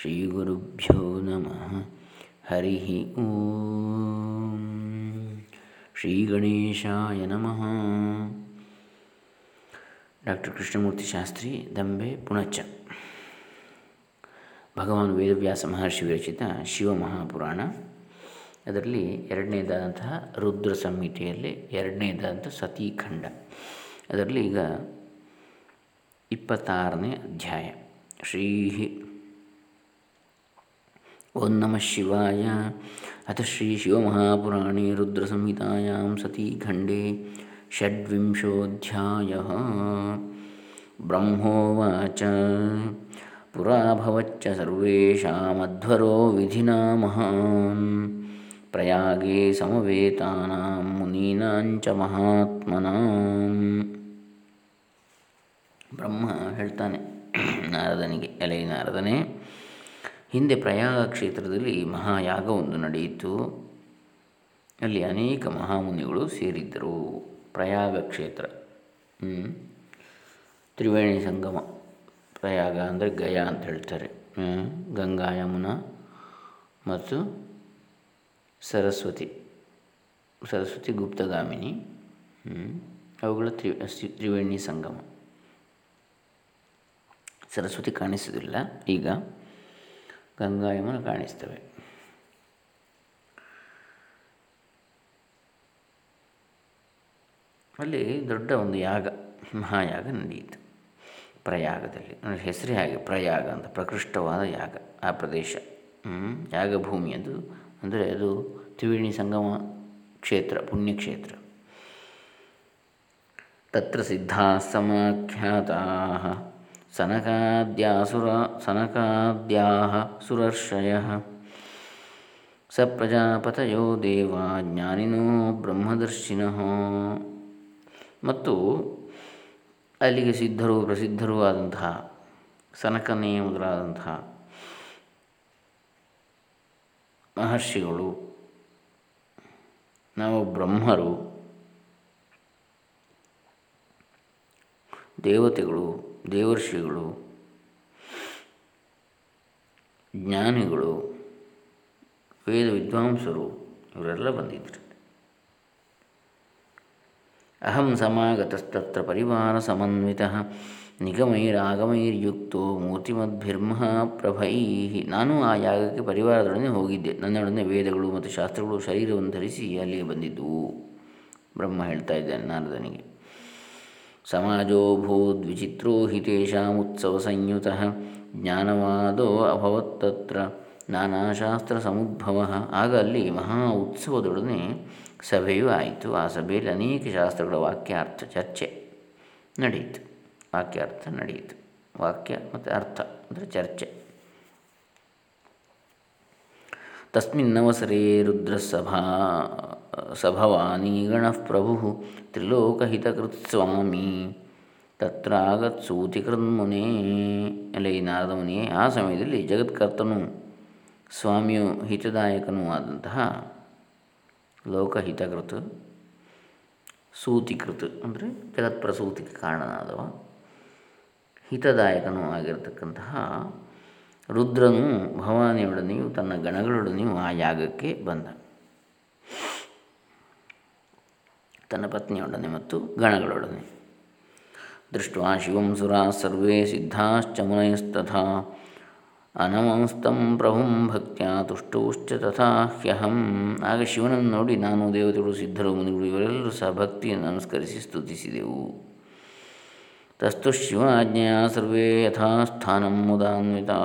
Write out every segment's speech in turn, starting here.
ಶ್ರೀಗುರುಭ್ಯೋ ನಮಃ ಹರಿ ಶ್ರೀ ಗಣೇಶಾಯ ನಮಃ ಡಾಕ್ಟರ್ ಕೃಷ್ಣಮೂರ್ತಿ ಶಾಸ್ತ್ರಿ ದಂಬೆ ಪುಣಚ ಭಗವಾನ್ ವೇದವ್ಯಾಸ ಮಹರ್ಷಿ ವಿರಚಿತ ಶಿವಮಹಾಪುರಾಣ। ಅದರಲ್ಲಿ ಎರಡನೇದಾದಂತಹ ರುದ್ರ ಸಂಹಿತೆಯಲ್ಲಿ ಎರಡನೇದಾದಂಥ ಸತೀಖಂಡ। ಅದರಲ್ಲಿ ಈಗ ಇಪ್ಪತ್ತಾರನೇ ಅಧ್ಯಾಯ। ಶ್ರೀ ಓಂ ನಮಃ ಶಿವಾಯ. ಅಥ ಶ್ರೀ ಶಿವಮಹಾಪುರಾಣೇ ರುದ್ರಸಂಹಿತಾಯಾಂ ಸತೀಖಂಡೇ ಷಡ್ವಿಂಶೋऽಧ್ಯಾಯ ಬ್ರಹ್ಮೋವಾಚ ಭವಚ್ಚ ಸರ್ವೇಷಾಮಧ್ವರೋ ವಿಧಿನಾ ಮಹಾನ್ ಪ್ರಯಾಗೇ ಸಮವೇತಾನಾಂ ಮುನೀನಾಂಚ ಮಹಾತ್ಮನಾಂ ಬ್ರಹ್ಮ ಹೇಳ್ತಾನೆ, ನಾರದನಿಗೆ, ಎಲೆ ನಾರದನೇ ಹಿಂದೆ ಪ್ರಯಾಗ ಕ್ಷೇತ್ರದಲ್ಲಿ ಮಹಾಯಾಗವೊಂದು ನಡೆಯಿತು. ಅಲ್ಲಿ ಅನೇಕ ಮಹಾಮುನಿಗಳು ಸೇರಿದ್ದರು. ಪ್ರಯಾಗ ಕ್ಷೇತ್ರ. ತ್ರಿವೇಣಿ ಸಂಗಮ. ಪ್ರಯಾಗ ಅಂದರೆ ಗಯಾ ಅಂತ ಹೇಳ್ತಾರೆ. ಗಂಗಾ ಯಮುನಾ ಮತ್ತು ಸರಸ್ವತಿ. ಸರಸ್ವತಿ ಗುಪ್ತಗಾಮಿನಿ. ಅವುಗಳ ತ್ರಿ ತ್ರಿವೇಣಿ ಸಂಗಮ. ಸರಸ್ವತಿ ಕಾಣಿಸುವುದಿಲ್ಲ. ಈಗ ಗಂಗಾ ಯಮುನ ಕಾಣಿಸ್ತವೆ. ಅಲ್ಲಿ ದೊಡ್ಡ ಒಂದು ಯಾಗ, ಮಹಾಯಾಗ ನಡೆಯಿತು. ಪ್ರಯಾಗದಲ್ಲಿ, ಅಂದರೆ ಹೆಸರೇ ಹಾಗೆ? ಪ್ರಯಾಗ ಅಂತ, ಪ್ರಕೃಷ್ಟವಾದ ಯಾಗ, ಆ ಪ್ರದೇಶ. ಯಾಗಭೂಮಿ ಅದು. ಅಂದರೆ ಅದು ತ್ರಿವೇಣಿ ಸಂಗಮ ಕ್ಷೇತ್ರ, ಪುಣ್ಯಕ್ಷೇತ್ರ. ತತ್ರ ಸಿದ್ಧಾ ಸಮಾಖ್ಯಾತಾ ಸನಕಾದ್ಯಾಸುರ ಸನಕಾದ್ಯಾ ಸುರರ್ಷಯ. ಸ ಪ್ರಜಾಪತಯೋ ದೇವ ಜ್ಞಾನಿನೋ ಬ್ರಹ್ಮದರ್ಶಿನಃ ಮತ್ತು ಅಲ್ಲಿಗೆ ಸಿದ್ಧರು ಪ್ರಸಿದ್ಧರೂ ಆದಂತಹ ಸನಕನೇ ಮೊದಲಾದಂತಹ ಮಹರ್ಷಿಗಳು, ನಾವು ಬ್ರಹ್ಮರು, ದೇವತೆಗಳು ದೇವರ್ಷಿಗಳು, ಜ್ಞಾನಿಗಳು ವೇದ ವಿದ್ವಾಂಸರು ಇವರೆಲ್ಲ ಬಂದಿದ್ದರು. ಅಹಂ ಸಮಾಗತಸ್ತತ್ರ ಪರಿವಾರ ಸಮನ್ವಿತ, ನಿಗಮೈರಾಗಮೈರ್ಯುಕ್ತೋ ಮೂರ್ತಿಮದ್ಭಿರ್ಮಃ ಪ್ರಭೈ ನಾನು ಆ ಯಾಗಕ್ಕೆ ಪರಿವಾರದೊಡನೆ ಹೋಗಿದ್ದೆ. ನನ್ನೊಡನೆ ವೇದಗಳು ಮತ್ತು ಶಾಸ್ತ್ರಗಳು ಶರೀರವನ್ನು ಧರಿಸಿ ಅಲ್ಲಿಗೆ ಬಂದಿದ್ದವು. ಬ್ರಹ್ಮ ಹೇಳ್ತಾ ಇದ್ದಾನೆ ನಾರದನಿಗೆ. ಭೂದ್ವಿಚಿತ್ರೋ ಹಿ ತೇಷಾಮುತ್ಸವ ಸಂಯುತ ಜ್ಞಾನವಾದೋ ಅಭವತ್ತತ್ರ ನಾನಾಶಾಸ್ತ್ರ ಸಮುದ್ಭವ ಆಗ ಅಲ್ಲಿ ಮಹಾ ಉತ್ಸವದೊಡನೆ ಸಭೆಯೂ ಆಯಿತು ಆ ಸಭೆಯಲ್ಲಿ ಅನೇಕ ಶಾಸ್ತ್ರಗಳ ವಾಕ್ಯಾರ್ಥ ಚರ್ಚೆ ನಡೆಯಿತು ವಾಕ್ಯಾರ್ಥ ನಡೆಯಿತು ವಾಕ್ಯ ಮತ್ತು ಅರ್ಥ ಅಂದರೆ ಚರ್ಚೆ ತಸ್ಮಿನ್ನವಸರೇ ರುದ್ರಸಭಾ ಸಭವಾನಿ ಗಣಃ ಪ್ರಭು ತ್ರಿಲೋಕಹಿತಕೃತ್ಸ್ವಾಮಿ ತತ್ರ ಅಲ್ಲಿ ಈ ನಾರದ ಮುನಿಯೇ ಆ ಸಮಯದಲ್ಲಿ ಜಗತ್ಕರ್ತನು, ಸ್ವಾಮಿಯು ಹಿತದಾಯಕನೂ ಆದಂತಹ ಲೋಕಹಿತಕೃತ್, ಸೂತಿಕೃತ್ ಅಂದರೆ ಜಗತ್ಪ್ರಸೂತಿಗೆ ಕಾರಣನಾದವ, ಹಿತದಾಯಕನೂ ಆಗಿರತಕ್ಕಂತಹ ರುದ್ರನು ಭವಾನಿಯೊಡನೆಯೂ ತನ್ನ ಗಣಗಳೊಡನೆಯೂ ಆ ಯಾಗಕ್ಕೆ ಬಂದ. ತನ್ನ ಪತ್ನಿಯೊಡನೆ ಮತ್ತು ಗಣಗಳೊಡನೆ. ದೃಷ್ಟ ಶಿವಂ ಸುರಾ ಸರ್ವೇ ಸಿದ್ಧಾಶ್ಚ ಅನಮಸ್ತಂ ಪ್ರಭುಂ ಭಕ್ತ್ಯ ತುಷ್ಟೋಶ್ಚ ತಥಾ ಹ್ಯಹಂ. ಆಗ ಶಿವನನ್ನು ನೋಡಿ ನಾನು ದೇವತೆಗಳು ಸಿದ್ಧರು ಮುನಿಗಳು ಇವರೆಲ್ಲರೂ ಸಹ ಭಕ್ತಿಯನ್ನು ನಮಸ್ಕರಿಸಿ ಸ್ತುತಿಸಿದೆವು. ತಸ್ತು ಶಿವಾಜ್ಞೆಯ ಸರ್ವೇ ಯಥಾಸ್ಥಾನಂ ಮುದಾನ್ವಿತಾ.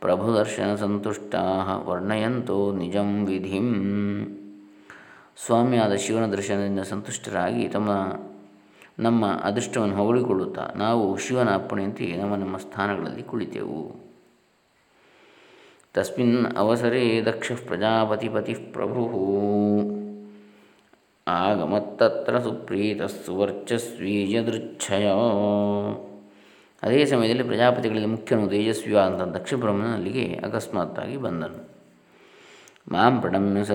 ಪ್ರಭುದರ್ಶನ ಸಂತುಷ್ಟಾ ವರ್ಣಯಂತೋ ನಿಜಂ ವಿಧಿಂ. ಸ್ವಾಮಿಯಾದ ಶಿವನ ದರ್ಶನದಿಂದ ಸಂತುಷ್ಟರಾಗಿ ತಮ್ಮ, ನಮ್ಮ ಅದೃಷ್ಟವನ್ನು ಹೊಗಳಿಕೊಳ್ಳುತ್ತಾ ನಾವು ಶಿವನ ಅಪ್ಪಣೆಯಂತೆ ನಮ್ಮ ನಮ್ಮ ಸ್ಥಾನಗಳಲ್ಲಿ ಕುಳಿತೆವು. ತಸ್ಮಿನ್ ಅವಸರೆ ದಕ್ಷ ಪ್ರಜಾಪತಿಪತಿ ಪ್ರಭು. ಆಗಮತ್ತತ್ರ ಸುಪ್ರೀತ ಸುವರ್ಚಸ್ವೀಜದೃಚ್ಛಯ ಅದೇ ಸಮಯದಲ್ಲಿ ಪ್ರಜಾಪತಿಗಳಲ್ಲಿ ಮುಖ್ಯನು ತೇಜಸ್ವಿಯಾದಂಥ ದಕ್ಷ ಬ್ರಹ್ಮನ ಅಲ್ಲಿಗೆ ಅಕಸ್ಮಾತ್ತಾಗಿ ಬಂದನು. ಮಾಂ ಪ್ರಣಮ್ಯ ಸ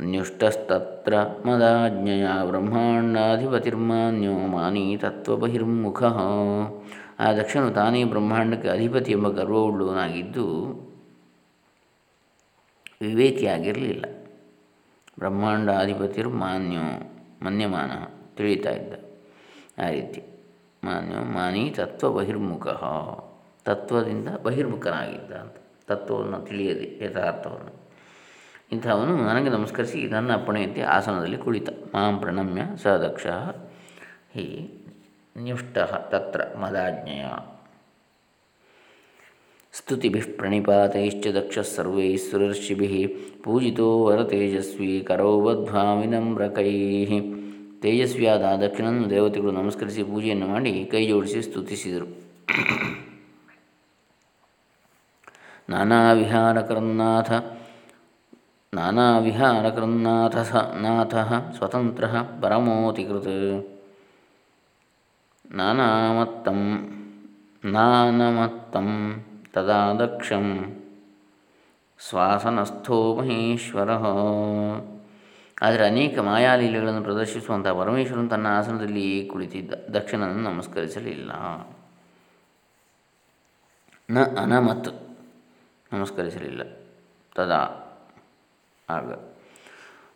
ನ್ಯುಷ್ಟಸ್ತತ್ರ ಮದಾಜ್ಞೆಯ ಬ್ರಹ್ಮಾಂಡಾಧಿಪತಿರ್ಮಾನ್ಯೋ ಮಾನಿ ತತ್ವಬಹಿರ್ಮುಖ ಆ ದಕ್ಷನು ತಾನೇ ಬ್ರಹ್ಮಾಂಡಕ್ಕೆ ಅಧಿಪತಿ ಎಂಬ ಗರ್ವವುಳ್ಳುವನಾಗಿದ್ದು ವಿವೇಕಿಯಾಗಿರಲಿಲ್ಲ. ಬ್ರಹ್ಮಾಂಡ ಅಧಿಪತಿರು ಮಾನ್ಯೋ ಮನ್ಯಮಾನ ತಿಳಿತಾ ಇದ್ದ ಆ ರೀತಿ. ಮಾನ್ಯೋ ಮಾನಿ ತತ್ವ ಬಹಿರ್ಮುಖ ತತ್ವದಿಂದ ಬಹಿರ್ಮುಖನಾಗಿದ್ದ ಅಂತ. ತತ್ವವನ್ನು ತಿಳಿಯದೆ ಯಥಾರ್ಥವನ್ನು. ಇಂಥವನು ನನಗೆ ನಮಸ್ಕರಿಸಿ, ನನ್ನ ಅಪ್ಪಣೆಯಂತೆ ಆಸನದಲ್ಲಿ ಕುಳಿತ. ಮಾಂ ಪ್ರಣಮ್ಯ ಸ ದಕ್ಷ ಹಿ ನ್ಯುಷ್ಟ ತತ್ರ ಮದಾಜ್ಞೆಯ. ಸ್ತುತಿ ಪ್ರಣಿಪಾತೈಶ್ಚ ದಕ್ಷ ಸರ್ವೈಃ ಸುರರ್ಷಿಭಿಃ ಪೂಜಿತೋ ವರತೇಜಸ್ವಿ ಕರೋ ವಿನಮ್ರಕೈಃ ತೇಜಸ್ವಿಯಾದ ದಕ್ಷಿಣನ್ನು ದೇವತೆಗಳು ನಮಸ್ಕರಿಸಿ ಪೂಜೆಯನ್ನು ಮಾಡಿ ಕೈ ಜೋಡಿಸಿ ಸ್ತುತಿಸಿದರು. ನಾನಾ ವಿಹಾರಕರನ್ನಾಥ ನಾನಾ ಅನಕೃನ್ನಾಥ ಸ ನಾಥ ಸ್ವತಂತ್ರ ಪರಮೋತಿಕೃತ್ ನಾನಾಮತ್ತಂ, ನಾನಮತ್ತಂ ತದಾ ದಕ್ಷಂ ಶ್ವಾಸನಸ್ಥೋ ಮಹೇಶ್ವರ. ಆದರೆ ಅನೇಕ ಮಾಯಾಲೀಲೆಗಳನ್ನು ಪ್ರದರ್ಶಿಸುವಂತಹ ಪರಮೇಶ್ವರನು ತನ್ನ ಆಸನದಲ್ಲಿ ಕುಳಿತಿದ್ದ. ದಕ್ಷಿಣನನ್ನು ನಮಸ್ಕರಿಸಲಿಲ್ಲ. ನ ಅನಮತ್ ನಮಸ್ಕರಿಸಲಿಲ್ಲ. ತದಾ ಆಗ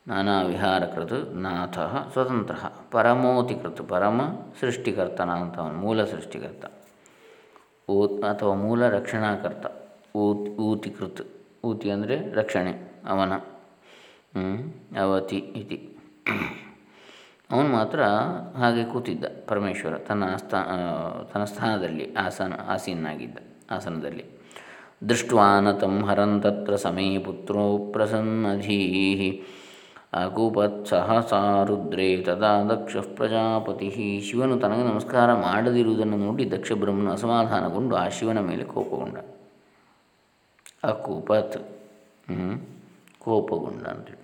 ನಾನಾ ವಿಹಾರಕೃತ್ ನಾಥ ಸ್ವತಂತ್ರ. ಪರಮೋತಿಕೃತ್ ಪರಮ ಸೃಷ್ಟಿಕರ್ತನಾದಂಥವನು ಮೂಲ ಸೃಷ್ಟಿಕರ್ತ. ಊ ಅಥವಾ ಮೂಲ ರಕ್ಷಣಾಕರ್ತ. ಊತ್, ಊತಿಕೃತ್. ಊತಿ ಅಂದರೆ ರಕ್ಷಣೆ, ಅವನ. ಅವತಿ ಇತಿ. ಅವನು ಮಾತ್ರ ಹಾಗೆ ಕೂತಿದ್ದ, ಪರಮೇಶ್ವರ ತನ್ನ ಆಸ್ಥಾ ತನ್ನ ಸ್ಥಾನದಲ್ಲಿ, ಆಸನ, ಆಸೀನಾಗಿದ್ದ, ಆಸನದಲ್ಲಿ. ದೃಷ್ಟ್ವಾನತಂ ಹರಂತತ್ರ ಸಮೇ ಪುತ್ರೋ ಪ್ರಸನ್ನಧೀ ಅಕುಪತ್ ರುದ್ರೇ ತದಾ ದಕ್ಷ ಪ್ರಜಾಪತಿ. ಶಿವನು ತನಗೆ ನಮಸ್ಕಾರ ಮಾಡದಿರುವುದನ್ನು ನೋಡಿ ದಕ್ಷ ಬ್ರಹ್ಮನು ಅಸಮಾಧಾನಗೊಂಡು ಆ ಶಿವನ ಮೇಲೆ ಕೋಪಗೊಂಡ. ಅಕುಪತ್ ಕೋಪಗೊಂಡ ಅಂತೇಳಿ.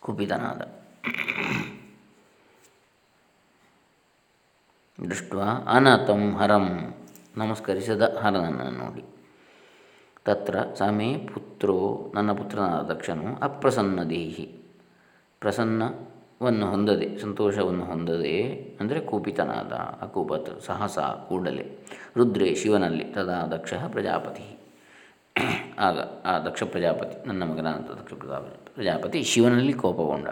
ಕುಪಿತನಾದ. ದೃಷ್ಟ ಅನತಂ ಹರಂ. ನಮಸ್ಕರಿಸದ ಹರನನ್ನು ನೋಡಿ. ತತ್ರ ಸಮೇ ಪುತ್ರೋ ನನ್ನ ಪುತ್ರನಾದ ದಕ್ಷನು ಅಪ್ರಸನ್ನ ದೇಹಿ ಪ್ರಸನ್ನವನ್ನು ಹೊಂದದೆ, ಸಂತೋಷವನ್ನು ಹೊಂದದೆ ಅಂದರೆ ಕೂಪಿತನಾದ ಅಕೂಪತ್ ಸಹಸ, ಕೂಡಲೇ, ರುದ್ರೆ, ಶಿವನಲ್ಲಿ ತದಾ ದಕ್ಷ ಪ್ರಜಾಪತಿ. ಆಗ ಆ ದಕ್ಷ ಪ್ರಜಾಪತಿ, ನನ್ನ ಮಗನಾದ ದಕ್ಷ ಪ್ರಜಾಪತಿ ಪ್ರಜಾಪತಿ ಶಿವನಲ್ಲಿ ಕೋಪಗೊಂಡ.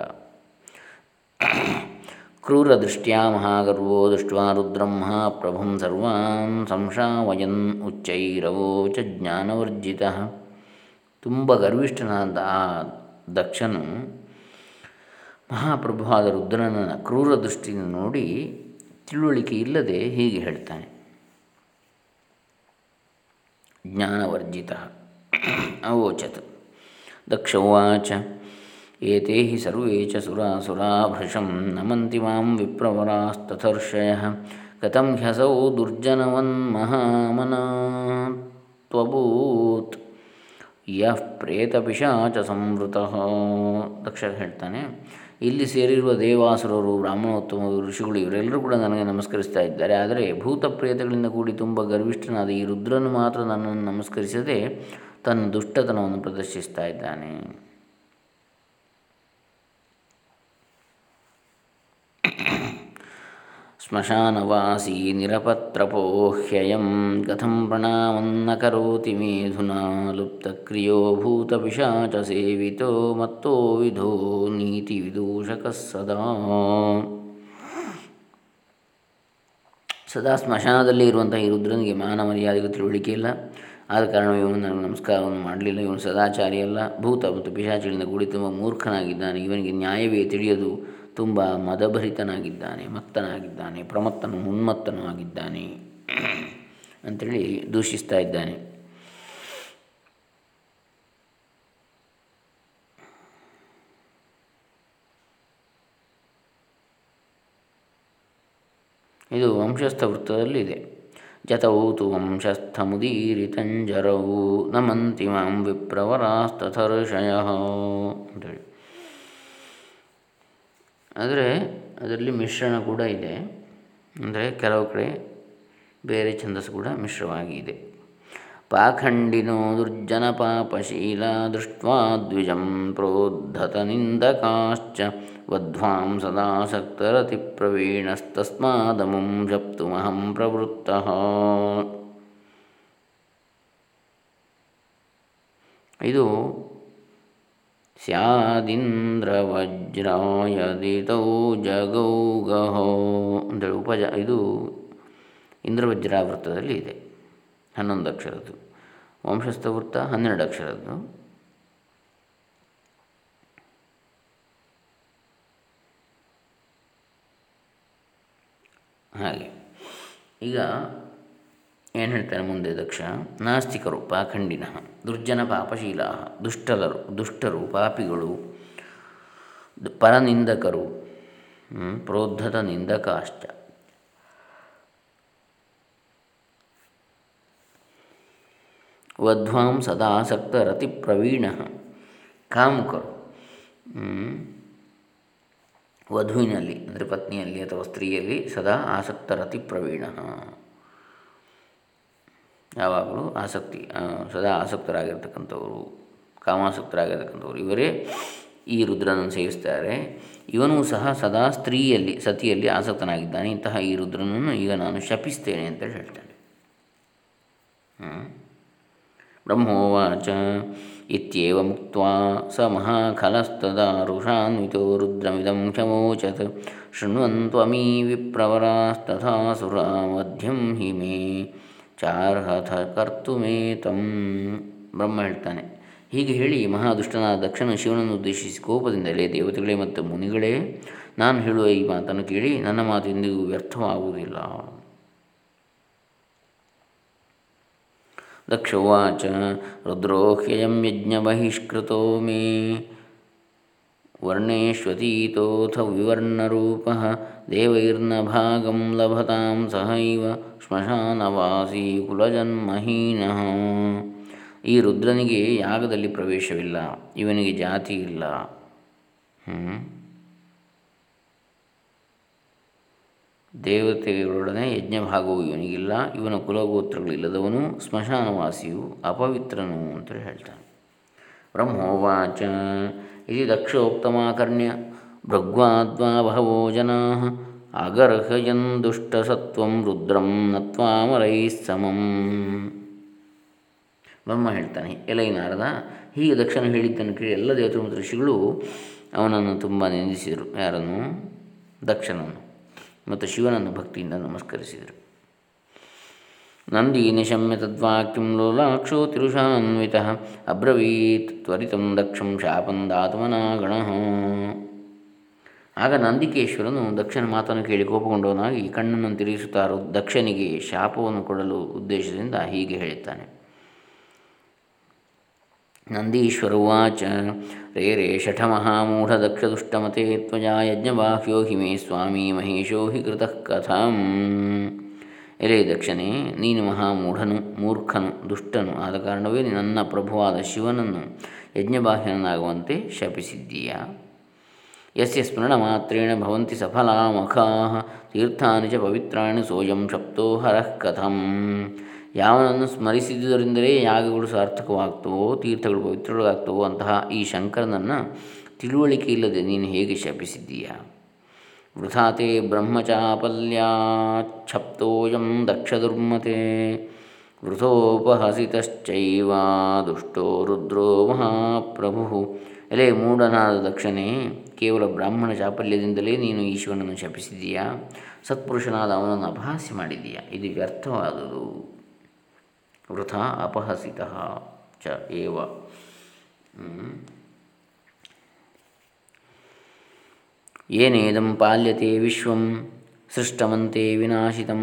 ಕ್ರೂರದೃಷ್ಟ್ಯಾ ಮಹಾಗರ್ವೋ ದೃಷ್ಟ ರುದ್ರಂ ಪ್ರಭುಂ ಸರ್ವಾನ್ ಸಂಶಾವಯನ್ ಉಚ್ಚೈರವೋಚ ಜ್ಞಾನವರ್ಜಿತ ತುಂಬ ಗರ್ವಿಷ್ಠನಾದ ಆ ದಕ್ಷನು ಮಹಾಪ್ರಭುವಾದ ರುದ್ರನ ಕ್ರೂರ ದೃಷ್ಟಿಯನ್ನು ನೋಡಿ ತಿಳುವಳಿಕೆ ಇಲ್ಲದೆ ಹೀಗೆ ಹೇಳ್ತಾನೆ. ಜ್ಞಾನವರ್ಜಿತ ಅವೋಚತ್ ದಕ್ಷ ಉಚ ಏತೆ ಹಿ ಸರ್ವೇ ಚ ಸುರಾಸುರಾಭೃಶಂ ನಮಂತಿ ಮಾಂ ವಿಪ್ರವರಾಸ್ತಥರ್ಷಯ ಕಥಂ ಹ್ಯಸೌ ತ್ವಭೂತ್ ಯಃ ಪ್ರೇತಪಿಶಾಚ ಸಂವೃತ ದಕ್ಷ ಹೇಳ್ತಾನೆ, ಇಲ್ಲಿ ಸೇರಿರುವ ದೇವಾಸುರರು, ಬ್ರಾಹ್ಮಣೋತ್ತಮ ಋಷಿಗಳು ಇವರೆಲ್ಲರೂ ಕೂಡ ನನಗೆ ನಮಸ್ಕರಿಸ್ತಾ ಇದ್ದಾರೆ. ಆದರೆ ಭೂತ ಪ್ರೇತಗಳಿಂದ ಕೂಡಿ ತುಂಬ ಗರ್ವಿಷ್ಠನಾದ ಈ ರುದ್ರನು ಮಾತ್ರ ನನ್ನನ್ನು ನಮಸ್ಕರಿಸದೆ ತನ್ನ ದುಷ್ಟತನವನ್ನು ಪ್ರದರ್ಶಿಸ್ತಾ ಇದ್ದಾನೆ. ಸ್ಮಶಾನವಾಸಿ ನಿರಪತ್ರಪೋಹ್ಯಯಂ ಕಥಂ ಪ್ರಣಾಮನ್ನ ಕರೋತಿ ಮೇಧುನಾ ಲುಪ್ತಕ್ರಿಯೋ ಭೂತಪಿಶಾಚ ಸೇವಿತೋ ಮತ್ತೋ ವಿಧೋ ನೀತಿ ವಿದೂಷಕ ಸದಾ ಸದಾ ಸ್ಮಶಾನದಲ್ಲಿ ಇರುವಂತಹ ಈ ರುದ್ರನಿಗೆ ಮಾನ ಮರ್ಯಾದೆಗೂ ತಿಳುವಳಿಕೆ ಇಲ್ಲ. ಆದ ಕಾರಣ ಇವನು ನನಗೆ ನಮಸ್ಕಾರವನ್ನು ಮಾಡಲಿಲ್ಲ. ಇವನು ಸದಾಚಾರಿಯಲ್ಲ ಭೂತ ಮತ್ತು ಪಿಶಾಚಿಗಳಿಂದ ಕೂಡಿ ತುಂಬ ಮೂರ್ಖನಾಗಿದ್ದಾನೆ. ಇವನಿಗೆ ನ್ಯಾಯವೇ ತಿಳಿಯದು. ತುಂಬ ಮದಭರಿತನಾಗಿದ್ದಾನೆ, ಮತ್ತನಾಗಿದ್ದಾನೆ, ಪ್ರಮತ್ತನು, ಉನ್ಮತ್ತನು ಆಗಿದ್ದಾನೆ ಅಂಥೇಳಿ ದೂಷಿಸ್ತಾ ಇದ್ದಾನೆ. ಇದು ವಂಶಸ್ಥ ವೃತ್ತದಲ್ಲಿದೆ. ಜತೌ ತು ವಂಶಸ್ಥಮುದೀರಿತಂಜರೌ ನಮಂತಿ ಮಾಂ ವಿಪ್ರವರಾಸ್ತಥರ್ಷಯ ಅಂತೇಳಿ. ಆದರೆ ಅದರಲ್ಲಿ ಮಿಶ್ರಣ ಕೂಡ ಇದೆ. ಅಂದರೆ ಕೆಲವು ಕಡೆ ಬೇರೆ ಛಂದಸ್ಸು ಕೂಡ ಮಿಶ್ರವಾಗಿದೆ ಪಾಖಂಡಿನೋ ದುರ್ಜನ ಪಾಪಶೀಲ ದೃಷ್ಟ್ವಾ ದ್ವಿಜಂ ಪ್ರೋದ್ಧತ ನಿಂದಕಾಶ್ಚ ವಧ್ವಾಂ ಸದಾಸಕ್ತರತಿಪ್ರವೀಣಸ್ತಸ್ಮಾದಮುಂ ಜಪ್ತುಮಹಂ ಪ್ರವೃತ್ತ. ಇದು ಸ್ಯಾದಿಂದ್ರವಜ್ರಾಯದಿತೌ ಜಗೌಗಹೋ ಅಂತೇಳಿ ಉಪಜ, ಇದು ಇಂದ್ರವಜ್ರಾವೃತ್ತದಲ್ಲಿ ಇದೆ. ಹನ್ನೊಂದು ಅಕ್ಷರದ್ದು. ವಂಶಸ್ಥ ವೃತ್ತ ಹನ್ನೆರಡು ಅಕ್ಷರದ್ದು. ಹಾಗೆ. ಈಗ ಏನು ಹೇಳ್ತಾರೆ ಮುಂದೆ ದಕ್ಷ? ನಾಸ್ತಿಕರು, ಪಾಖಂಡಿನ, ದುರ್ಜನ ಪಾಪಶೀಲ, ದುಷ್ಟಲರು, ದುಷ್ಟರು, ಪಾಪಿಗಳು ಪರನಿಂದಕರು ಪ್ರೋದ್ಧತ ನಿಂದಕಾಶ್ಚ. ವಧ್ವಾಂ ಸದಾಸಕ್ತ ರತಿ ಪ್ರವೀಣ, ಕಾಮುಕರು ವಧುವಿನಲ್ಲಿ, ಅಂದರೆ ಪತ್ನಿಯಲ್ಲಿ ಅಥವಾ ಸ್ತ್ರೀಯಲ್ಲಿ ಸದಾ ಆಸಕ್ತ ರತಿ ಪ್ರವೀಣ. ಯಾವಾಗಲೂ ಆಸಕ್ತಿ ಸದಾ ಆಸಕ್ತರಾಗಿರ್ತಕ್ಕಂಥವರು, ಕಾಮಾಸಕ್ತರಾಗಿರ್ತಕ್ಕಂಥವ್ರು, ಇವರೇ ಈ ರುದ್ರನನ್ನು ಸೇವಿಸ್ತಾರೆ. ಇವನು ಸಹ ಸದಾ ಸ್ತ್ರೀಯಲ್ಲಿ, ಸತಿಯಲ್ಲಿ ಆಸಕ್ತನಾಗಿದ್ದಾನೆ. ಇಂತಹ ಈ ರುದ್ರನನ್ನು ಈಗ ನಾನು ಶಪಿಸ್ತೇನೆ ಅಂತೇಳಿ ಹೇಳ್ತಾನೆ. ಬ್ರಹ್ಮೋವಾಚ ಇತ್ಯೇವ ಮುಕ್ತ ಸ ಮಹಾಖಲಸ್ತದಾರುಷಾನ್ವಿತೋ ರುದ್ರಮಿದಂ ಕ್ಷಮೋಚತ್. ಶೃಣ್ವಂತ್ವಮೀ ವಿಪ್ರವರಾಸ್ತಥಾಸುರಾ ಮಧ್ಯಂ ಹಿ ಮೇ. ಚಾರ್ಹಥ ಕರ್ತುಮೇತಂ ಬ್ರಹ್ಮ ಹೇಳ್ತಾನೆ, ಹೀಗೆ ಹೇಳಿ ಮಹಾದುಷ್ಟನಾದ ದಕ್ಷನ ಶಿವನನ್ನು ಉದ್ದೇಶಿಸಿ ಕೋಪದಿಂದಲೇ ದೇವತೆಗಳೇ ಮತ್ತು ಮುನಿಗಳೇ, ನಾನು ಹೇಳುವ ಈ ಮಾತನ್ನು ಕೇಳಿ ನನ್ನ ಮಾತು ಎಂದಿಗೂ ವ್ಯರ್ಥವಾಗುವುದಿಲ್ಲ. ದಕ್ಷ ಉಚ ರುದ್ರೋ ಹ್ಯಯಂ ಯಜ್ಞಬಹಿಷ್ಕೃತೋ ಮೇ. ವರ್ಣೇಶ್ವತೀತೋಥ ವಿವರ್ಣರೂಪ ದೇವೈರ್ನ ಭಾಗಂ ಲಭತಾಂ ಸಹೈವ ಸ್ಮಶಾನವಾಸಿ ಕುಲಜನ್ಮಹೀನಃ. ಈ ರುದ್ರನಿಗೆ ಯಾಗದಲ್ಲಿ ಪ್ರವೇಶವಿಲ್ಲ, ಇವನಿಗೆ ಜಾತಿ ಇಲ್ಲ. ದೇವತೆಗಳೊಡನೆ ಯಜ್ಞ ಭಾಗವು ಇವನಿಗಿಲ್ಲ, ಇವನ ಕುಲಗೋತ್ರಗಳಿಲ್ಲದವನು ಸ್ಮಶಾನವಾಸಿಯು ಅಪವಿತ್ರನು ಅಂತೇಳಿ ಹೇಳ್ತಾನೆ. ಬ್ರಹ್ಮೋವಾಚ. ಇದು ಭೃಗ್ವಾದ್ವಾ ಬಹವೋ ಜನಾ ಅಗರ್ಹಯನ್ ದುಷ್ಟಸತ್ವಂ ರುದ್ರಂ ನತ್ವಾಮರೈ ಸಮಂ ಬ್ರಹ್ಮ ಹೇಳ್ತಾನೆ, ಎಲೈ ನಾರದ, ಹೀಗೆ ದಕ್ಷನ ಹೇಳಿದ್ದನ್ನು ಕೇಳಿ ಎಲ್ಲ ದೇವತೆ ಮತ್ತು ಋಷಿಗಳು ಅವನನ್ನು ತುಂಬ ನಿಂದಿಸಿದರು ಯಾರನ್ನು? ದಕ್ಷನನ್ನು, ಮತ್ತು ಶಿವನನ್ನು ಭಕ್ತಿಯಿಂದ ನಮಸ್ಕರಿಸಿದರು. ನಂದಿ ನಿಶಮ್ಯ ತದ್ವಾಕ್ಯಂ ಲೋಲಾಕ್ಷೋ ತಿರುಷಾನ್ವಿತ ಅಬ್ರವೀತ್ ತ್ವರಿತಂ ದಕ್ಷಂ ಶಾಪಂದಾತ್ಮನಾಗಣ ಆಗ ನಂದಿಕೇಶ್ವರನು ದಕ್ಷನ ಮಾತನ್ನು ಕೇಳಿ ಕೋಪಗೊಂಡವನಾಗಿ ಕಣ್ಣನ್ನು ತಿರುಗಿಸುತ್ತಾರೋ ದಕ್ಷನಿಗೆ ಶಾಪವನ್ನು ಕೊಡಲು ಉದ್ದೇಶದಿಂದ ಹೀಗೆ ಹೇಳುತ್ತಾನೆ. ನಂದೀಶ್ವರುವಾಚ ರೇ ರೇ ಷಠಮಹಾಮೂಢದಕ್ಷದುಷ್ಟಮತೆ ತ್ವಜಾ ಯಜ್ಞಬಾಹ್ಯೋ ಹಿ ಮೇ ಸ್ವಾಮಿ ಮಹೇಶೋ ಹಿ ಕೃತಃ ಕಥಂ. ಎಲೆ ದಕ್ಷನೇ ನೀನು ಮಹಾಮೂಢನು ಮೂರ್ಖನು, ದುಷ್ಟನು. ಆದ ಕಾರಣವೇ ನನ್ನ ಪ್ರಭುವಾದ ಶಿವನನ್ನು ಯಜ್ಞಬಾಹ್ಯನಾಗುವಂತೆ ಶಪಿಸಿದ್ದೀಯ? ಯಸ್ಯ ಸ್ಮರಣ ಮಾತ್ರೇಣ ಭವಂತಿ ಸಫಲಾ ಮುಖಾ ತೀರ್ಥಾನಿ ಚ ಪವಿತ್ರಾಣಿ ಸೋಯಂ ಶಪ್ತೋ ಹರಃ ಕಥಂ. ಯಾವನನ್ನು ಸ್ಮರಿಸಿದುದರಿಂದಲೇ ಯಾಗಗಳು ಸಾರ್ಥಕವಾಗ್ತವೋ, ತೀರ್ಥಗಳು ಪವಿತ್ರಗಳಾಗ್ತವೋ, ಅಂತಹ ಈ ಶಂಕರನನ್ನು ತಿಳುವಳಿಕೆ ಇಲ್ಲದೆ ನೀನು ಹೇಗೆ ಶಪಿಸಿದ್ದೀಯ? ವೃಥಾತೆ ಬ್ರಹ್ಮಚಾಪಲ್ಯಾಚ್ಛಪ್ತೋಯಂ ದಕ್ಷದುರ್ಮತೆ ವೃಥೋಪಹಸಿತಶ್ಚೈವ ದುಷ್ಟೋ ರುದ್ರೋ ಮಹಾಪ್ರಭು ಎಲೆ ಮೂಢನಾದ ದಕ್ಷನೇ, ಕೇವಲ ಬ್ರಾಹ್ಮಣ ಚಾಪಲ್ಯದಿಂದಲೇ ನೀನು ಈಶ್ವರನನ್ನು ಶಪಿಸಿದೀಯಾ ಸತ್ಪುರುಷನಾದ ಅವನನ್ನು ಅಪಹಾಸ್ಯ ಮಾಡಿದೀಯಾ ಇದು ವ್ಯರ್ಥವಾದುದು. ವೃಥಾ ಅಪಹಸಿತ ಚ ಏವ. ಏನೇದಂ ಪಾಲ್ಯತೆ ವಿಶ್ವಂ ಸೃಷ್ಟಮಂತೆ ವಿನಾಶಿತಂ